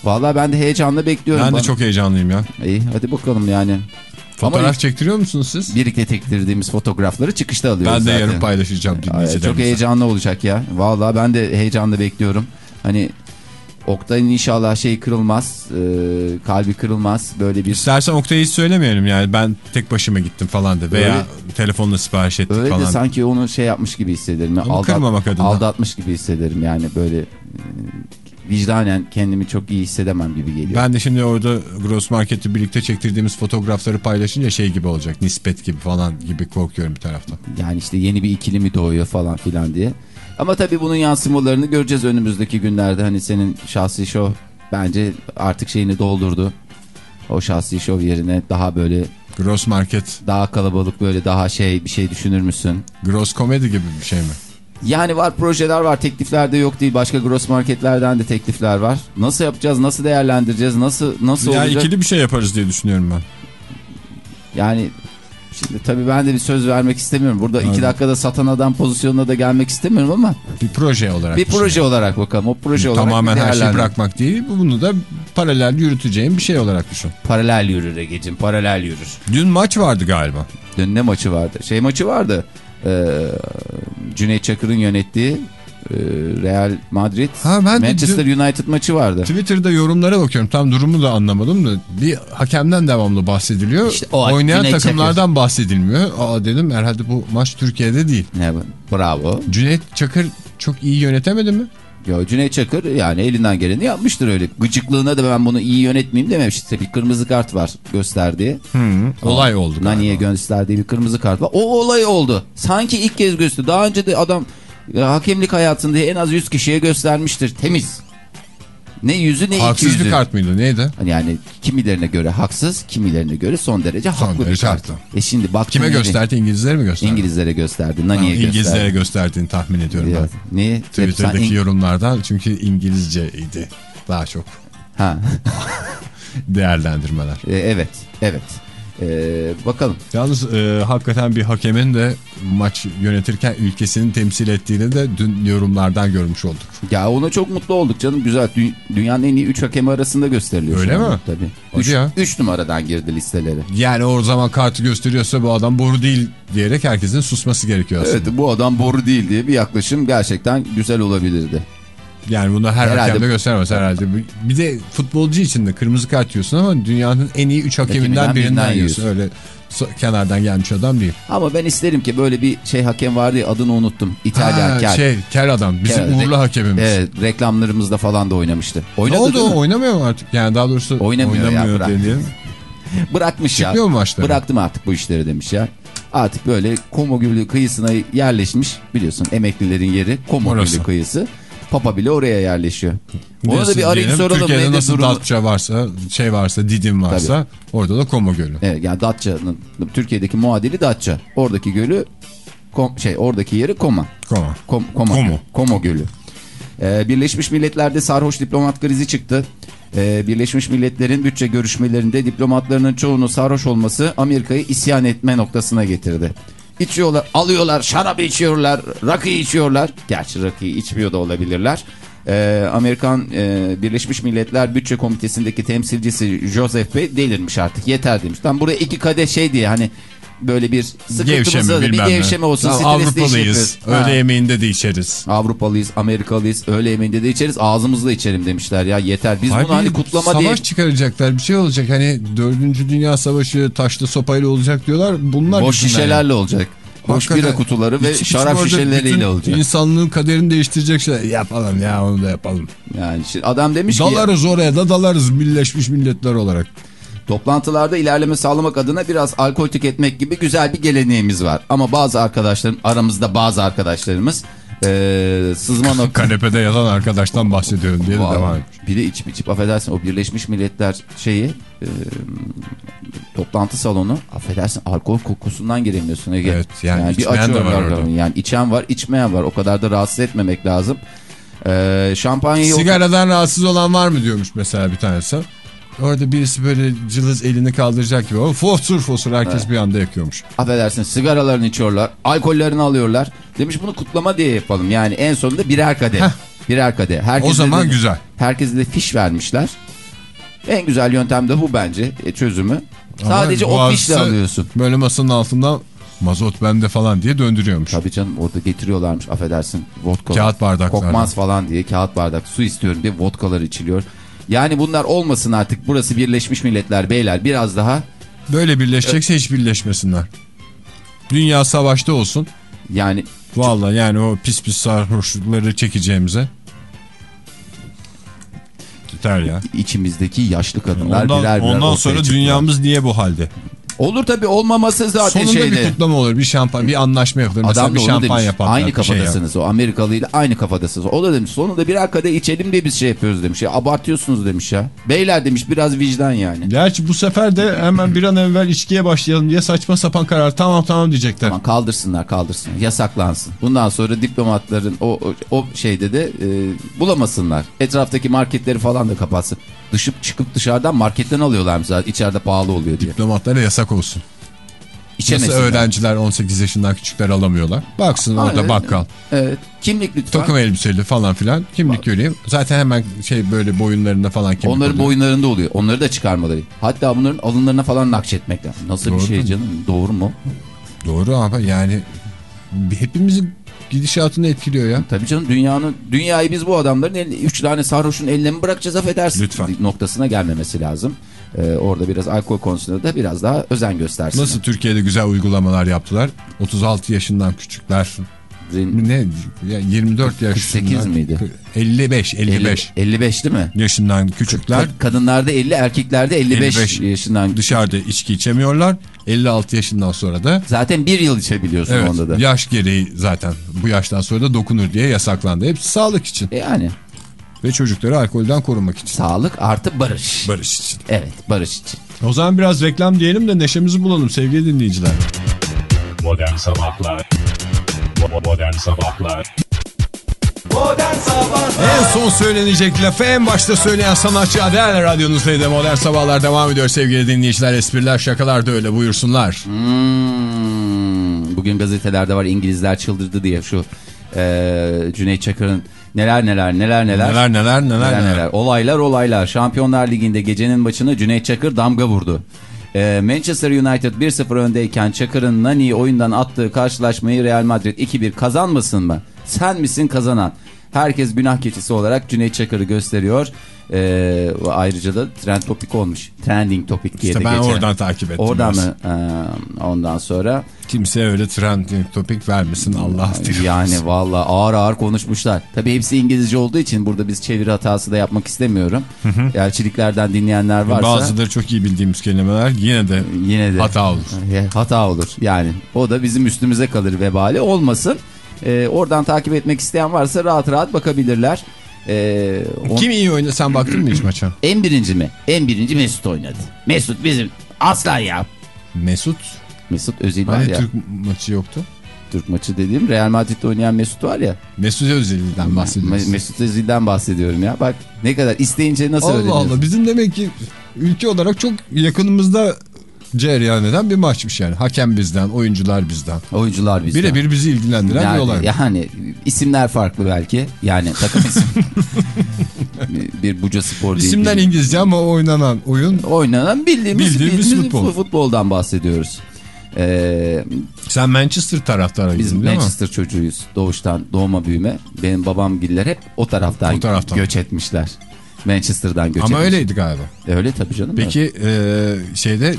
Vallahi ben de heyecanla bekliyorum. Ben de Bana- çok heyecanlıyım ya. İyi hadi bakalım yani. Fotoğraf Ama çektiriyor musunuz siz? birlikte tektirdiğimiz fotoğrafları çıkışta alıyoruz Ben de zaten. yarın paylaşacağım Ay, dinleyicilerimize. Çok heyecanlı olacak ya. Vallahi ben de heyecanla bekliyorum. Hani Oktay'ın inşallah şey kırılmaz. e, kalbi kırılmaz. Böyle bir İstersen Oktay'ı hiç söylemeyelim yani ben tek başıma gittim falan de veya telefonla sipariş ettik öyle falan. de sanki onu şey yapmış gibi hissederim. Onu kırmamak adına. Aldatmış gibi hissederim yani böyle e, vicdanen kendimi çok iyi hissedemem gibi geliyor. Ben de şimdi orada Gross Market'te birlikte çektirdiğimiz fotoğrafları paylaşınca şey gibi olacak. Nispet gibi falan gibi korkuyorum bir taraftan. Yani işte yeni bir ikili mi doğuyor falan filan diye. Ama tabii bunun yansımalarını göreceğiz önümüzdeki günlerde. Hani senin şahsi şov bence artık şeyini doldurdu. O şahsi şov yerine daha böyle Gross Market, daha kalabalık böyle daha şey bir şey düşünür müsün? Gross Comedy gibi bir şey mi? Yani var projeler var teklifler de yok değil. Başka gross marketlerden de teklifler var. Nasıl yapacağız? Nasıl değerlendireceğiz? Nasıl nasıl Yani olacak? ikili bir şey yaparız diye düşünüyorum ben. Yani şimdi tabii ben de bir söz vermek istemiyorum. Burada iki Aynen. dakikada satan adam pozisyonuna da gelmek istemiyorum ama Bir proje olarak. bir proje düşünüyorum. olarak bakalım. O proje olarak Tamamen her şeyi bırakmak değil. Bunu da paralel yürüteceğim bir şey olarak düşün. Paralel yürür Ege'cim paralel yürür. Dün maç vardı galiba. Dün ne maçı vardı? Şey maçı vardı. Ee, Cüneyt Çakır'ın yönettiği Real Madrid Ha, ben Manchester United maçı vardı. Twitter'da yorumlara bakıyorum. Tam durumu da anlamadım da bir hakemden devamlı bahsediliyor. İşte o Oynayan takımlardan bahsedilmiyor. Aa dedim herhalde bu maç Türkiye'de değil. Ne, bravo. Cüneyt Çakır çok iyi yönetemedi mi? Ya Cüneyt Çakır yani elinden geleni yapmıştır öyle. Gıcıklığına da ben bunu iyi yönetmeyeyim dememiş. Tabii kırmızı kart var gösterdiği. Olay oldu. Nani'ye gösterdiği bir kırmızı kart var. O olay oldu. Sanki ilk kez gösterdi. Daha önce de adam hakemlik hayatında en az 100 kişiye göstermiştir. Temiz. Ne yüzü ne iki yüzü. bir kart mıydı neydi? Yani kimilerine göre haksız, kimilerine göre son derece Son haklı bir derece kart. haklı. E şimdi baktın Kime gösterdi? İngilizlere mi gösterdi? İngilizlere gösterdi. Nani'ye İngilizlere gösterdi. gösterdiğini tahmin ediyorum Ya, ben. Niye? Sen Twitter'daki İng- yorumlardan çünkü İngilizceydi daha çok Ha. değerlendirmeler. E, evet, evet. E, bakalım. Yalnız e, hakikaten bir hakemin de maç yönetirken ülkesini temsil ettiğini de dün yorumlardan görmüş olduk. Ya ona çok mutlu olduk canım. Güzel. Dü- dünyanın en iyi 3 hakemi arasında gösteriliyor. Öyle mi? Tabii. Hadi 3 ya. numaradan girdi listelere. Yani o zaman kartı gösteriyorsa bu adam boru değil diyerek herkesin susması gerekiyor aslında. Evet bu adam boru değil diye bir yaklaşım gerçekten güzel olabilirdi. Yani bunu her Herhalde- hakemde göstermez herhalde. Bir de futbolcu için de kırmızı kart yiyorsun ama dünyanın en iyi 3 hakeminden birinden yiyorsun. Öyle kenardan gelmiş adam değil. Ama ben isterim ki böyle bir şey hakem vardı ya adını unuttum. İtalyan Ha, kel. şey kel adam bizim Kel. uğurlu hakemimiz. Evet, reklamlarımızda falan da oynamıştı. Ne Oynadı oldu değil mi? o oynamıyor mu artık? Yani daha doğrusu Oynamıyor ya, bırak. diyelim. Bırakmış ya. Çıkmıyor mu maçlara? Bıraktım artık bu işleri demiş ya. Artık böyle Como Gölü kıyısına yerleşmiş. Biliyorsun emeklilerin yeri Orası. Gölü kıyısı. Papa bile oraya yerleşiyor. Ona da bir arayıp soralım. Türkiye'de nasıl durumu? Datça varsa, şey varsa, Didim varsa orada da Como Gölü. Evet, yani Datça'nın Türkiye'deki muadili Datça. Oradaki gölü Kom, şey oradaki yeri Koma. Como. Kom, Koma, Como. Como Gölü. Ee, Birleşmiş Milletler'de sarhoş diplomat krizi çıktı. Ee, Birleşmiş Milletler'in bütçe görüşmelerinde diplomatlarının çoğunun sarhoş olması Amerika'yı isyan etme noktasına getirdi. İçiyorlar, alıyorlar, şarap içiyorlar, rakı içiyorlar. Gerçi rakıyı içmiyor da olabilirler. Ee, Amerikan e, Birleşmiş Milletler Bütçe Komitesi'ndeki temsilcisi Joseph Bey delirmiş artık yeter demiş. Tam buraya iki kadeh şey diye hani böyle bir sıkıntımız da bir ne. gevşeme olsun. İş Avrupalıyız. yapıyoruz. Ha. Öğle yemeğinde de içeriz. Avrupalıyız, Amerikalıyız, öğle yemeğinde de içeriz, ağzımızla içerim demişler ya yeter. Biz Hayır, bunu hani kutlama savaş diye çıkaracaklar bir şey olacak hani 4. Dünya Savaşı taşlı sopayla olacak diyorlar bunlar boş şişelerle olacak. Boş Hakikaten. bira kutuları ve şarap şişeleriyle olacak. İnsanlığın kaderini değiştirecek şeyler yapalım ya onu da yapalım. Yani şimdi adam demiş ki Dalarız oraya da dalarız Birleşmiş Milletler olarak. Toplantılarda ilerleme sağlamak adına biraz alkol tüketmek gibi güzel bir geleneğimiz var. Ama bazı arkadaşlarım aramızda bazı arkadaşlarımız eee sızma nokta... Kanepede yatan arkadaştan bahsediyorum diye de devam etmiş. Bir de içip içip affedersin o Birleşmiş Milletler şeyi e, toplantı salonu affedersin alkol kokusundan giremiyorsun Ege. Evet, yani içmeyen de açıyorlar var orada. da. Yani içen var içmeyen var o kadar da rahatsız etmemek lazım. E, şampanyayı Sigaradan rahatsız olan var mı diyormuş mesela bir tanesi. Orada birisi böyle cılız elini kaldıracak gibi. O fosur fosur herkes bir anda yakıyormuş. affedersin sigaralarını içiyorlar alkollerini alıyorlar. Demiş bunu kutlama diye yapalım yani en sonunda birer kadeh. Heh. Birer kadeh. Herkese O zaman de, güzel. Herkese de fiş vermişler. En güzel yöntem de bu bence e, çözümü. Ama Sadece o fişle alıyorsun. Böyle masanın altından mazot bende falan diye döndürüyormuş. Tabii canım orada getiriyorlarmış affedersin vodka. Kağıt bardaklardan. Kokmaz falan diye kağıt bardak su istiyorum diye vodkalar içiliyor. Yani bunlar olmasın artık burası Birleşmiş Milletler beyler biraz daha Böyle birleşecekse hiç birleşmesinler. Dünya savaşta olsun. yani Vallahi yani o pis pis sarhoşlukları çekeceğimize. Yeter ya. içimizdeki yaşlı kadınlar Ondan, birer birer ondan sonra çıktılar. dünyamız niye bu halde? Olur tabii olmaması zaten Sonunda şeyde. bir kutlama olur. Bir şampanya, bir anlaşma yapılır. Mesela Adam bir da onu şampanya demiş. patlar. Aynı bir şey kafadasınız o Amerikalıyla aynı kafadasınız. O da demiş sonunda birer kadeh içelim diye biz şey yapıyoruz demiş. Ya abartıyorsunuz demiş ya. Beyler demiş biraz vicdan yani. Gerçi bu sefer de hemen bir an evvel içkiye başlayalım diye saçma sapan karar. Tamam tamam diyecekler. Tamam kaldırsınlar kaldırsınlar yasaklansın. Bundan sonra diplomatların o, o, o şeyde de e, bulamasınlar. Etraftaki marketleri falan da kapatsın. Dışıp çıkıp dışarıdan marketten alıyorlar zaten içeride pahalı oluyor diye. Diplomatlara yasak olsun. Nasıl İçemesinler. öğrenciler 18 yaşından küçükler alamıyorlar. Baksın orada Aynen. bakkal. Evet. Kimlik lütfen. Takım elbiseli falan filan. Kimlik göreyim. Zaten hemen şey böyle boyunlarında falan kimlik Onların oluyor. boyunlarında oluyor. Onları da çıkarmaları. Hatta bunların alınlarına falan nakşetmek lazım. Nasıl Doğru bir şey canım? Doğru mu? Doğru ama yani hepimizin gidişatını etkiliyor ya. Tabii canım dünyanın dünyayı biz bu adamların eline, üç tane sarhoşun eline mi bırakacağız affedersin Lütfen. noktasına gelmemesi lazım. Ee, orada biraz alkol konusunda da biraz daha özen göstersin. Nasıl Türkiye'de güzel uygulamalar yaptılar. 36 yaşından küçükler. Ne? Ya 24 yaşından. 48 miydi? 55, 55 50, 55 değil mi? yaşından küçükler. Ka- Kadınlarda 50, erkeklerde 55, 55 yaşından. Dışarıda içki içemiyorlar. 56 yaşından sonra da Zaten bir yıl içebiliyorsun evet onda da. yaş gereği zaten bu yaştan sonra da dokunur diye yasaklandı. Hepsi sağlık için E yani ve çocukları alkolden korumak için. sağlık artı barış. Barış için. Evet barış için. O zaman biraz reklam diyelim de neşemizi bulalım sevgili dinleyiciler. Modern Sabahlar Modern Sabahlar Modern Sabahlar En son söylenecek lafı en başta söyleyen sanatçı Adele radyonuzdaydı. Modern Sabahlar devam ediyor sevgili dinleyiciler. Espriler şakalar da öyle buyursunlar. Hmm, bugün gazetelerde var İngilizler çıldırdı diye şu e, Cüneyt Çakır'ın neler neler neler neler. Neler neler neler Neler neler. neler. Olaylar olaylar. Şampiyonlar Ligi'nde gecenin başına Cüneyt Çakır damga vurdu. Ee, Manchester United 1-0 öndeyken Çakır'ın Nani'yi oyundan attığı karşılaşmayı Real Madrid 2-1 kazanmasın mı? Sen misin kazanan? Herkes günah keçisi olarak Cüneyt Çakır'ı gösteriyor. Ee, ayrıca da trend topik olmuş. Trending topik diye İşte de ben geçer. oradan takip ettim. Oradan biraz. mı? Ee, ondan sonra Kimse öyle trending topik vermesin Allah diyor. yani valla ağır ağır konuşmuşlar. Tabii hepsi İngilizce olduğu için burada biz çeviri hatası da yapmak istemiyorum. Elçiliklerden dinleyenler varsa Bazıları çok iyi bildiğimiz kelimeler yine de yine de hata olur. E, hata olur. Yani o da bizim üstümüze kalır vebali olmasın. Ee, oradan takip etmek isteyen varsa rahat rahat bakabilirler. Ee, on- Kim iyi oynadı? Sen baktın mı hiç maça? En birinci mi? En birinci Mesut oynadı. Mesut bizim aslan ya. Mesut. Mesut Özil var Hani ya. Türk maçı yoktu. Türk maçı dediğim Real Madrid'de oynayan Mesut var ya. Mesut Özil'den bahsediyoruz. Me- Mesut Özil'den bahsediyorum ya. Bak ne kadar isteyince nasıl Allah öğreniyorsun? Allah bizim demek ki ülke olarak çok yakınımızda cereyan eden bir maçmış yani. Hakem bizden, oyuncular bizden. Oyuncular bizden. Birebir bizi ilgilendiren yani, bir olay. yani isimler farklı belki. Yani takım isim. bir Buca Spor değil. İsimden bir- İngilizce ama oynanan oyun. oynanan bildiğimiz, Bildiğimiz bildiğimiz futbol. futboldan bahsediyoruz. Ee, Sen Manchester taraftarı biz değil mi? Manchester çocuğuyuz. Doğuştan doğma büyüme. Benim babam giller hep o taraftan, O taraftan. göç etmişler. Manchester'dan göç Ama etmiş. öyleydi galiba. Öyle tabii canım. Peki e, şeyde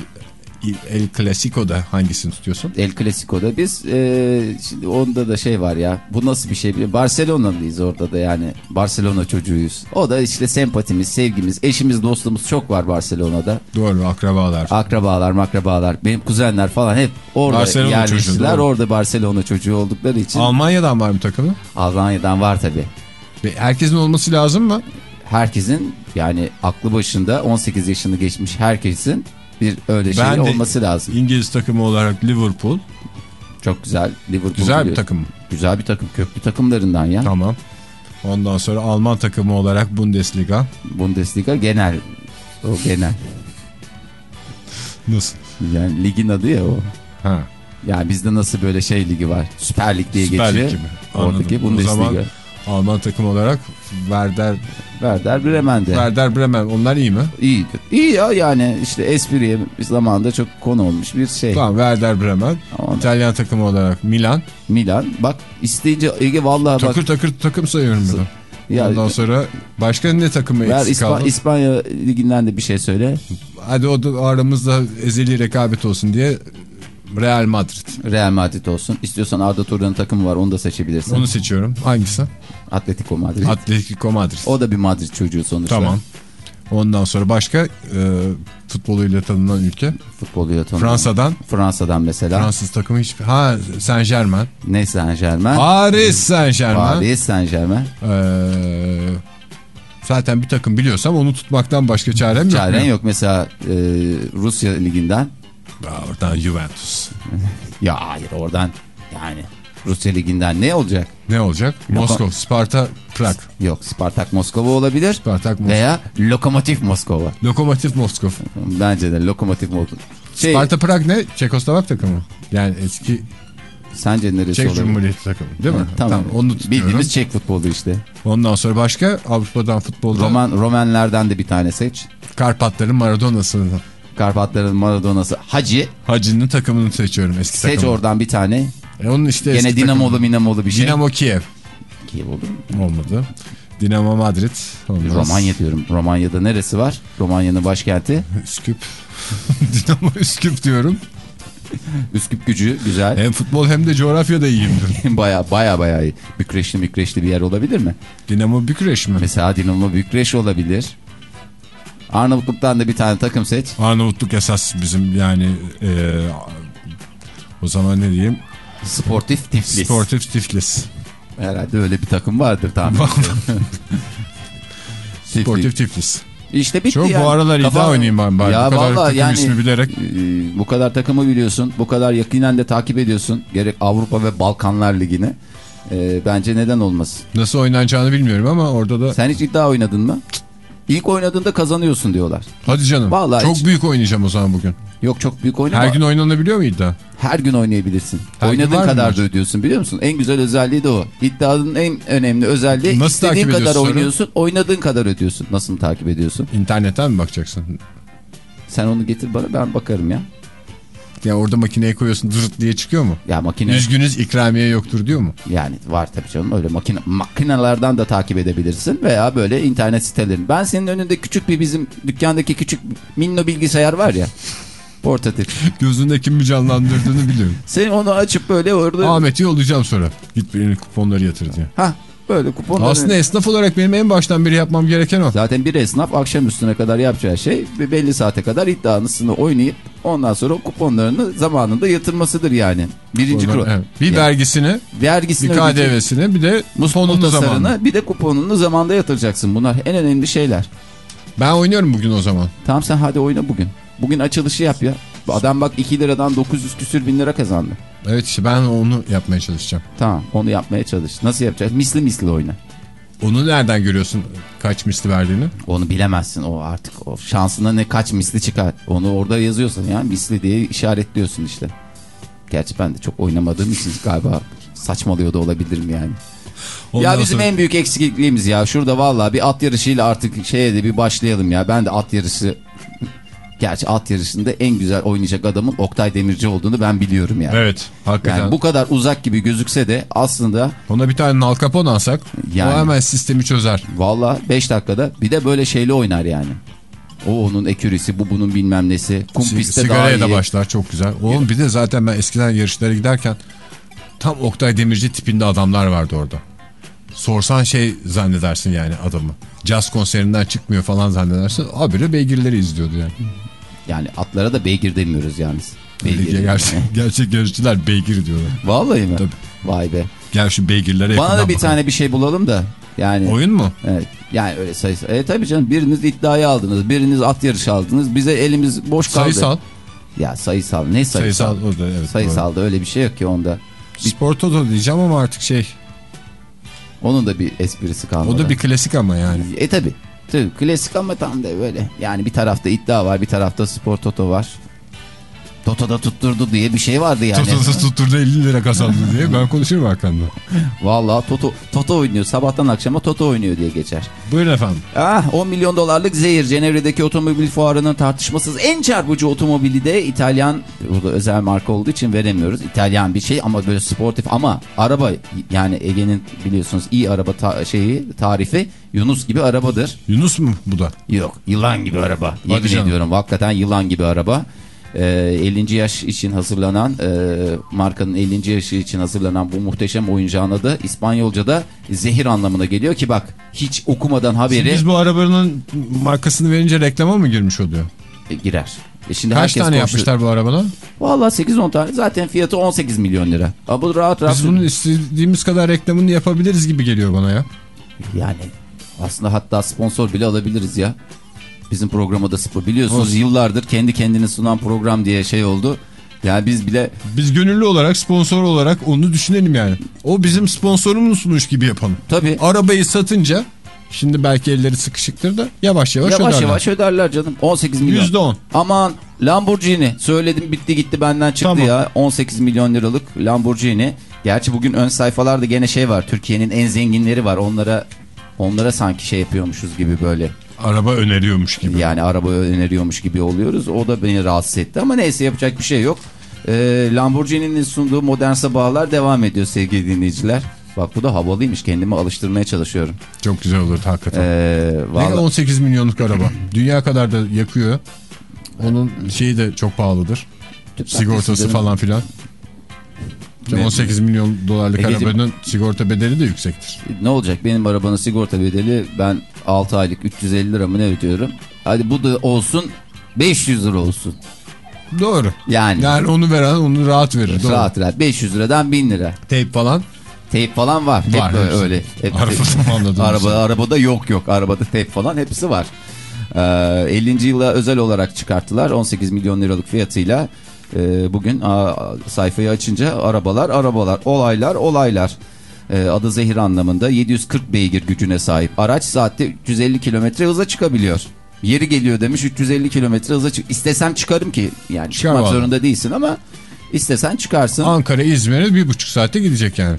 El Clasico'da hangisini tutuyorsun? El Clasico'da biz e, şimdi onda da şey var ya bu nasıl bir şey Barcelona'lıyız orada da yani Barcelona çocuğuyuz. O da işte sempatimiz, sevgimiz, eşimiz, dostumuz çok var Barcelona'da. Doğru akrabalar. Akrabalar, makrabalar, benim kuzenler falan hep orada Barcelona çocuğu, yerleştiler. doğru. Orada Barcelona çocuğu oldukları için Almanya'dan var mı takımı? Almanya'dan var tabi. Ve Herkesin olması lazım mı? Herkesin yani aklı başında 18 yaşını geçmiş herkesin bir öyle şey Ben de- olması lazım. İngiliz takımı olarak Liverpool. Çok güzel. Liverpool Güzel bir takım. Güzel bir takım. Köklü takımlarından ya. Tamam. Ondan sonra Alman takımı olarak Bundesliga. Bundesliga genel. O genel. Nasıl? Yani ligin adı ya o. Ha. Yani bizde nasıl böyle şey ligi var. Süper Lig diye Süper Lig geçiyor. gibi. Oradaki Anladım. O Bundesliga. zaman Alman takım olarak Werder, Werder Bremen'de. Werder Bremen onlar iyi mi? İyidir. İyi ya yani işte espriye bir zamanda çok konu olmuş bir şey. Tamam Werder Bremen. Ondan- İtalyan takımı olarak Milan. Milan. Bak isteyince Ege vallahi bak. Takır takır takım sayıyorum burada. Ya, Ondan sonra başka ne takımı ver eksik İspa- kaldı? İspanya liginden de bir şey söyle. Hadi o da aramızda ezeli rekabet olsun diye Real Madrid. Real Madrid olsun. İstiyorsan Arda Turan'ın takımı var onu da seçebilirsin. Onu seçiyorum. Hangisi? Atletico Madrid. Atletico Madrid. o da bir Madrid çocuğu sonuçta. Tamam. Ondan sonra başka e, futboluyla tanınan ülke. Futboluyla tanınan. Fransa'dan. Fransa'dan mesela. Fransız takımı hiçbir... Ha Saint Germain. Ne Saint Germain? Paris Saint Germain. Paris Saint Germain. Ee, zaten bir takım biliyorsam onu tutmaktan başka çarem yok. Çaren mu? yok mesela e, Rusya liginden. Aa, Oradan Juventus. Ya hayır oradan yani Rusya liginden ne olacak? Ne olacak? Moskova, Sparta, Prag. Yok Spartak Moskova olabilir. Spartak Moskova. Veya Lokomotiv Moskova. Lokomotiv Moskova. Bence de Lokomotiv Moskova. Şey, Sparta Prag ne? Çekoslovak takımı. Yani eski Sence neresi Çek olabilir? Cumhuriyeti takımı değil mi? Ha, Tamam. onu tutuyorum. Bildiğimiz Çek futbolu işte. Ondan sonra başka Avrupa'dan futbolda Roman Romenlerden de bir tane seç. Karpatların Maradona'sını. Karpatların Maradona'sı Hacı. Hacı'nın takımını seçiyorum eski Seç takımı. oradan bir tane. E onun işte Gene Dinamolu takımı. Minamolu bir şey. Dinamo Kiev Kiev olur mu? olmadı. Dinamo Madrid. Olmaz. Romanya diyorum. Romanya'da neresi var? Romanya'nın başkenti. Üsküp. Dinamo Üsküp diyorum. Üsküp gücü güzel. Hem futbol hem de coğrafyada iyiyimdir. baya baya baya iyi. Bükreşli mükreşli bir yer olabilir mi? Dinamo Bükreş mi? Mesela Dinamo Bükreş olabilir. Arnavutluk'tan da bir tane takım seç. Arnavutluk esas bizim yani e, o zaman ne diyeyim? Sportif Tiflis. Sportif Tiflis. Herhalde öyle bir takım vardır tahmin. Sportif Tiflis. İşte bitti Çok yani. bu aralar iddia Kafa- oynayayım ben bari. Ya bu kadar vallahi takım yani ismi bilerek. e, bu kadar takımı biliyorsun. Bu kadar yakinen de takip ediyorsun. Gerek Avrupa ve Balkanlar Ligi'ni. E, bence neden olmasın? Nasıl oynanacağını bilmiyorum ama orada da Sen hiç iddia oynadın mı? İlk oynadığında kazanıyorsun diyorlar. hadi canım. Vallahi çok hiç- büyük oynayacağım o zaman bugün. Yok çok büyük oynama. Her gün oynanabiliyor mu iddia? Her gün oynayabilirsin. Her Oynadığın kadar da ödüyorsun biliyor musun? En güzel özelliği de o. İddianın en önemli özelliği Nasıl istediğin takip kadar sonra? oynuyorsun, oynadığın kadar ödüyorsun. Nasıl takip ediyorsun? İnternetten mi bakacaksın? Sen onu getir bana ben bakarım ya. Ya orada makineye koyuyorsun dırıt diye çıkıyor mu? Ya makine Üzgünüz ikramiye yoktur diyor mu? yani var tabii canım öyle makine makinelerden de takip edebilirsin veya böyle internet sitelerin. Ben senin önünde küçük bir bizim dükkandaki küçük minno bilgisayar var ya. Portatif. Gözünde kimi canlandırdığını biliyorum. Sen onu açıp böyle orada Ahmet'i yollayacağım sonra. Git birinin kuponları yatır diye. ha böyle kuponları. Aslında esnaf olarak benim en baştan beri yapmam gereken o. Zaten bir esnaf akşam üstüne kadar yapacağı şey belli saate kadar iddianısını oynayıp ondan sonra kuponlarını zamanında yatırmasıdır yani. Birinci kural. Evet. Bir Yani vergisini, vergisini bir KDV'sini, bir de fonunu mutasarını, zamanı. bir de kuponunu zamanda yatıracaksın. Bunlar en önemli şeyler. Ben oynuyorum bugün o zaman. Tamam sen hadi oyna bugün. Bugün açılışı yap ya. Adam bak 2 liradan 900 küsür bin lira kazandı. Evet işte ben onu yapmaya çalışacağım. Tamam onu yapmaya çalış. Nasıl yapacağız? Misli misli oyna. Onu nereden görüyorsun kaç misli verdiğini? Onu bilemezsin o artık. O şansına ne kaç misli çıkar. Onu orada yazıyorsun ya misli diye işaretliyorsun işte. Gerçi ben de çok oynamadığım için galiba saçmalıyor da olabilirim yani. Ondan ya bizim sonra- en büyük eksikliğimiz ya. Şurada vallahi bir at yarışıyla artık şeye de bir başlayalım ya. Ben de at yarışı... Gerçi at yarışında en güzel oynayacak adamın Oktay Demirci olduğunu ben biliyorum yani. Evet hakikaten. Yani bu kadar uzak gibi gözükse de aslında Ona bir tane nal kapon alsak Yani. o hemen sistemi çözer. valla 5 dakikada bir de böyle şeyle oynar yani. O onun ekürisi bu bunun bilmem nesi. Kum pistte daha sigaraya iyi. da başlar çok güzel. Oğlum bir de zaten ben eskiden yarışlara giderken tam Oktay Demirci tipinde adamlar vardı orada. Sorsan şey zannedersin yani adamı. Caz konserinden çıkmıyor falan zannedersin. Habire beygirleri izliyordu yani. Yani atlara da beygir demiyoruz yalnız. Beygir. Gerçek, gerçek yarışçılar beygir diyorlar. Vallahi mi? Tabii. Vay be. Gel şu beygirlere Bana da bir bakalım. tane bir şey bulalım da. Yani Oyun mu? Evet. Yani öyle sayısı. Evet tabii canım biriniz iddiayı aldınız, biriniz at yarışı aldınız. Bize elimiz boş kaldı. Sayısal. Ya sayısal ne sayısal? Sayısal o da evet. Sayısalda öyle bir şey yok ki onda. doğru. Spor Toto diyeceğim ama artık şey. Onun da bir esprisi kalmadı. O da bir klasik ama yani. E tabi. Tabii klasik ama tam da böyle. Yani bir tarafta iddia var, bir tarafta spor toto var. Toto'da tutturdu diye bir şey vardı yani. Toto'da tutturdu 50 lira kazandı diye ben konuşurum arkamda. Vallahi Toto, Toto oynuyor. Sabahtan akşama Toto oynuyor diye geçer. Buyurun efendim. Ah 10 milyon dolarlık zehir. Cenevre'deki otomobil fuarının tartışmasız en çarpıcı otomobili de İtalyan. Burada özel marka olduğu için veremiyoruz. İtalyan bir şey ama böyle sportif ama araba yani Ege'nin biliyorsunuz iyi araba ta- şeyi tarifi Yunus gibi arabadır. Yunus mu bu da? Yok yılan gibi araba. Yemin canım. ediyorum hakikaten yılan gibi araba. Ee, 50. yaş için hazırlanan e, markanın 50. yaşı için hazırlanan bu muhteşem oyuncağın adı İspanyolca'da zehir anlamına geliyor ki bak hiç okumadan haberi Biz bu arabanın markasını verince reklama mı girmiş oluyor? e, girer. E şimdi Kaç tane konuşuyor. yapmışlar bu arabadan? Valla 8-10 tane zaten fiyatı 18 milyon lira. Ama bu rahat rahat. Biz bunun istediğimiz kadar reklamını yapabiliriz gibi geliyor bana ya. Yani aslında hatta sponsor bile alabiliriz ya. Bizim programa da spor. Biliyorsunuz Olsun. yıllardır kendi kendini sunan program diye şey oldu. Yani biz bile Biz gönüllü olarak sponsor olarak onu düşünelim yani. O bizim sponsorumuzmuş gibi yapalım. tabii Arabayı satınca şimdi belki elleri sıkışıktır da yavaş yavaş, yavaş öderler. yavaş öderler canım. 18 milyon. %10. Aman Lamborghini söyledim bitti gitti benden çıktı Tamam. ya. 18 milyon liralık Lamborghini. Gerçi bugün ön sayfalarda gene şey var. Türkiye'nin en zenginleri var. Onlara onlara sanki şey yapıyormuşuz gibi böyle. Araba öneriyormuş gibi. Yani araba öneriyormuş gibi oluyoruz. O da beni rahatsız etti ama neyse yapacak bir şey yok. Ee, Lamborghini'nin sunduğu modern sabahlar devam ediyor sevgili dinleyiciler. Bak bu da havalıymış. Kendimi alıştırmaya çalışıyorum. Çok güzel olur hakikaten. Ee, Ne vallahi- 18 milyonluk araba. Dünya kadar da yakıyor. Onun şeyi de çok pahalıdır. Tüp Sigortası falan filan. Ve- 18 milyon dolarlık Egeciğim- arabanın sigorta bedeli de yüksektir. Ne olacak benim arabanın sigorta bedeli ben 6 aylık 350 lira mı ne ödüyorum. Hadi bu da olsun 500 lira olsun. Doğru. Yani, Yani onu veren onu rahat verir. Doğru. rahat rahat 500 liradan 1000 lira. Teyp falan Teyp falan var. Var, Hep böyle hepsi. öyle. Hep, Arabada? Araba, arabada yok yok. Arabada teyp falan hepsi var. Ee, 50. yıla özel olarak çıkarttılar. 18 milyon liralık fiyatıyla. Ee, bugün aa, sayfayı açınca arabalar arabalar olaylar olaylar. Ee, adı zehir anlamında 740 beygir gücüne sahip. Araç saatte 350 kilometre hıza çıkabiliyor. Yeri geliyor demiş 350 kilometre hıza çık. İstesem çıkarım ki. Yani Çıkar çıkmak zorunda değilsin ama istesen çıkarsın. Ankara İzmir'e bir buçuk saatte gidecek yani.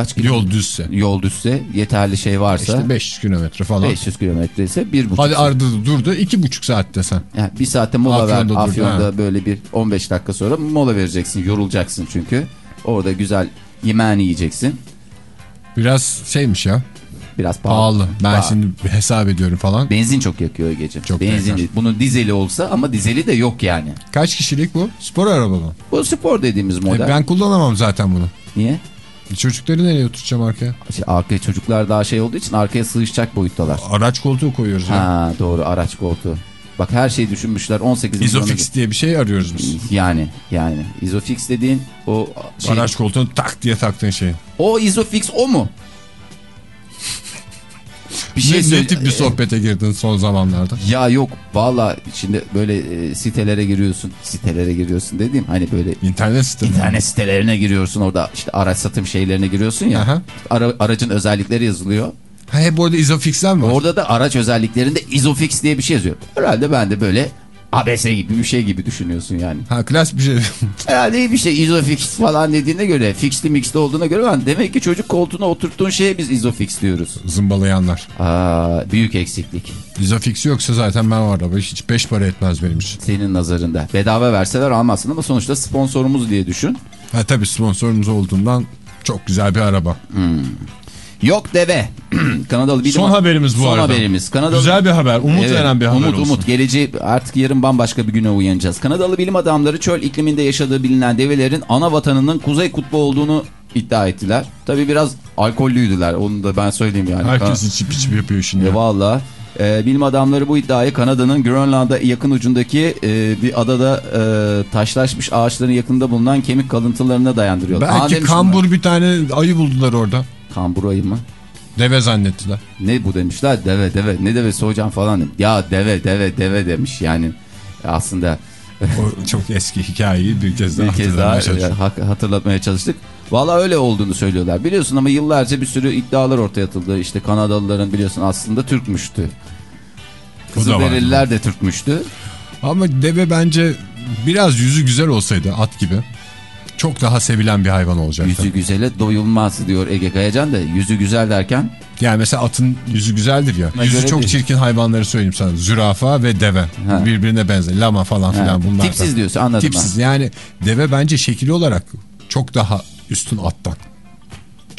Kaç kilometre? Yol düzse. Yol düzse yeterli şey varsa İşte 500 kilometre falan. 500 kilometre ise bir buçuk Hadi saat. ardı durdu iki buçuk saatte sen. Yani bir saatte mola ver. Afyon'da durdu, Afyon'da ha. böyle bir 15 dakika sonra mola vereceksin. Yorulacaksın çünkü. Orada güzel yemeğini yiyeceksin. Biraz şeymiş ya Biraz pahalı. pahalı. Ben Pahalı. şimdi hesap ediyorum falan. Benzin çok yakıyor gece. Çok Benzin. yakar. Bunun dizeli olsa ama dizeli de yok yani. Kaç kişilik bu? Spor araba mı? Bu spor dediğimiz E, model. ben kullanamam zaten bunu. Niye? Çocukları nereye oturtacağım arkaya? İşte arkaya çocuklar daha şey olduğu için arkaya sığışacak boyuttalar. Araç koltuğu koyuyoruz ya. Ha doğru araç koltuğu. Bak her şeyi düşünmüşler 18 milyonu- Isofix diye bir şey arıyoruz biz. Yani yani Isofix dediğin o şey, Araç koltuğunu tak diye taktığın şey. o Isofix o mu? Bir ne, ne söyle- tip bir sohbete girdin son zamanlarda? Ya yok valla şimdi böyle e, sitelere giriyorsun. Sitelere giriyorsun dediğim hani böyle İnternet sitesi. internet sitelerine giriyorsun orada işte araç satım şeylerine giriyorsun ya. Aha. Ara- aracın özellikleri yazılıyor. Ha, hep orada Isofix'ler mi var? Orada da araç özelliklerinde Isofix diye bir şey yazıyor. Herhalde ben de böyle ABS gibi bir şey gibi düşünüyorsun yani. Ha klas bir şey. Herhalde bir şey Isofix falan dediğine göre fixli mixli olduğuna göre ben demek ki çocuk koltuğuna oturttuğun şeye biz Isofix diyoruz. Zımbalayanlar. Aa, büyük eksiklik Isofix yoksa zaten ben var hiç beş para etmez benim için. senin nazarında. Bedava verseler almazsın ama sonuçta sponsorumuz diye düşün. Ha tabii sponsorumuz olduğundan çok güzel bir araba. Yok deve. Kanadalı bilim Son haberimiz bu Son arada. haberimiz. Kanadalı... Güzel bir haber. Umut Evet, veren bir haber umut, olsun. Umut geleceği artık yarın bambaşka bir güne uyanacağız. Kanadalı bilim adamları çöl ikliminde yaşadığı bilinen develerin ana vatanının Kuzey Kutbu olduğunu iddia ettiler. Tabi biraz alkollüydüler onu da ben söyleyeyim yani. Herkes içip içip yapıyor şimdi. E, Valla. E, bilim adamları bu iddiayı Kanada'nın Grönland'a yakın ucundaki e, bir adada e, taşlaşmış ağaçların yakında bulunan kemik kalıntılarına dayandırıyorlar. Aa, Belki demişler. kambur bir tane ayı buldular orada. Kambur ayı mı? Deve zannettiler. Ne bu demişler? Deve deve. Ne devesi hocam falan. demiş. Ya deve deve deve demiş yani. Aslında O çok eski hikayeyi bir kez daha bir kez daha hak- hatırlatmaya çalıştık. Valla öyle olduğunu söylüyorlar. Biliyorsun ama yıllarca bir sürü iddialar ortaya atıldı. İşte Kanadalıların biliyorsun aslında Türkmüştü. Kızılderililer de Türkmüştü. Ama deve bence biraz yüzü güzel olsaydı at gibi çok daha sevilen bir hayvan olacaktı. Yüzü güzele doyulmaz diyor Ege Kayacan da. Yüzü güzel derken Yani mesela atın yüzü güzeldir ya. Ona yüzü çok değil. çirkin hayvanları söyleyeyim sana. Zürafa ve deve. Ha. Birbirine benzer. Lama falan ha, filan bunlar. tipsiz diyorsun anladım Tipsiz. Yani deve bence şekil olarak çok daha üstün attan.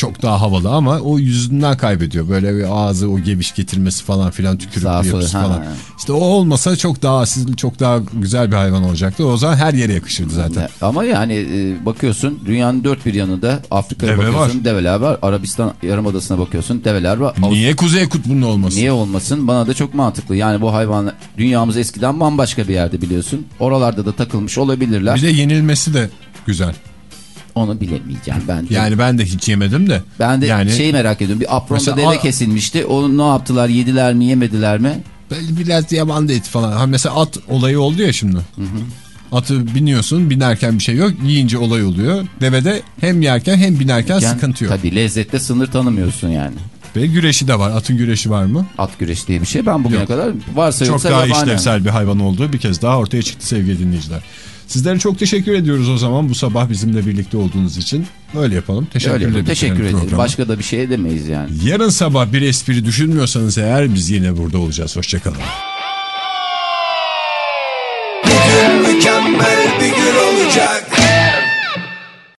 Çok daha havalı ama o yüzünden kaybediyor. Böyle bir ağzı o geviş getirmesi falan filan sola, yapısı ha. falan. İşte o olmasa çok daha asil, çok daha güzel bir hayvan olacaktı. O zaman her yere yakışırdı zaten. Ama yani e, bakıyorsun dünyanın dört bir yanında Afrika'ya Deve bakıyorsun var. develer var. Arabistan Yarımadası'na bakıyorsun develer var. Niye Kuzey Kutbu'nun olmasın? Niye olmasın? Bana da çok mantıklı. Yani bu hayvan dünyamız eskiden bambaşka bir yerde biliyorsun. Oralarda da takılmış olabilirler. Bir de yenilmesi de güzel. Onu bilemeyeceğim ben de. Yani ben de hiç yemedim de. ben de yani şeyi merak ediyorum. Bir apronda deve kesilmişti. Onu ne yaptılar? Yediler mi, yemediler mi? biraz yaban eti falan. Ha mesela at olayı oldu ya şimdi. Atı biniyorsun binerken bir şey yok. Yiyince olay oluyor. Devede hem yerken hem binerken Yani, sıkıntı yok. Tabii lezzette sınır tanımıyorsun yani. Ve güreşi de var. Atın güreşi var mı? At güreşi diye bir şey ben bugüne Yok. kadar varsa Çok yoksa daha yabani. işlevsel bir hayvan olduğu bir kez daha ortaya çıktı sevgili dinleyiciler. Sizlere çok teşekkür ediyoruz o zaman bu sabah bizimle birlikte olduğunuz için. Öyle yapalım. Teşekkür, Öyle ederim. Teşekkür ederiz. Başka da bir şey edemeyiz yani. Yarın sabah bir espri düşünmüyorsanız eğer biz yine burada olacağız. Hoşçakalın. Mükemmel bir gün olacak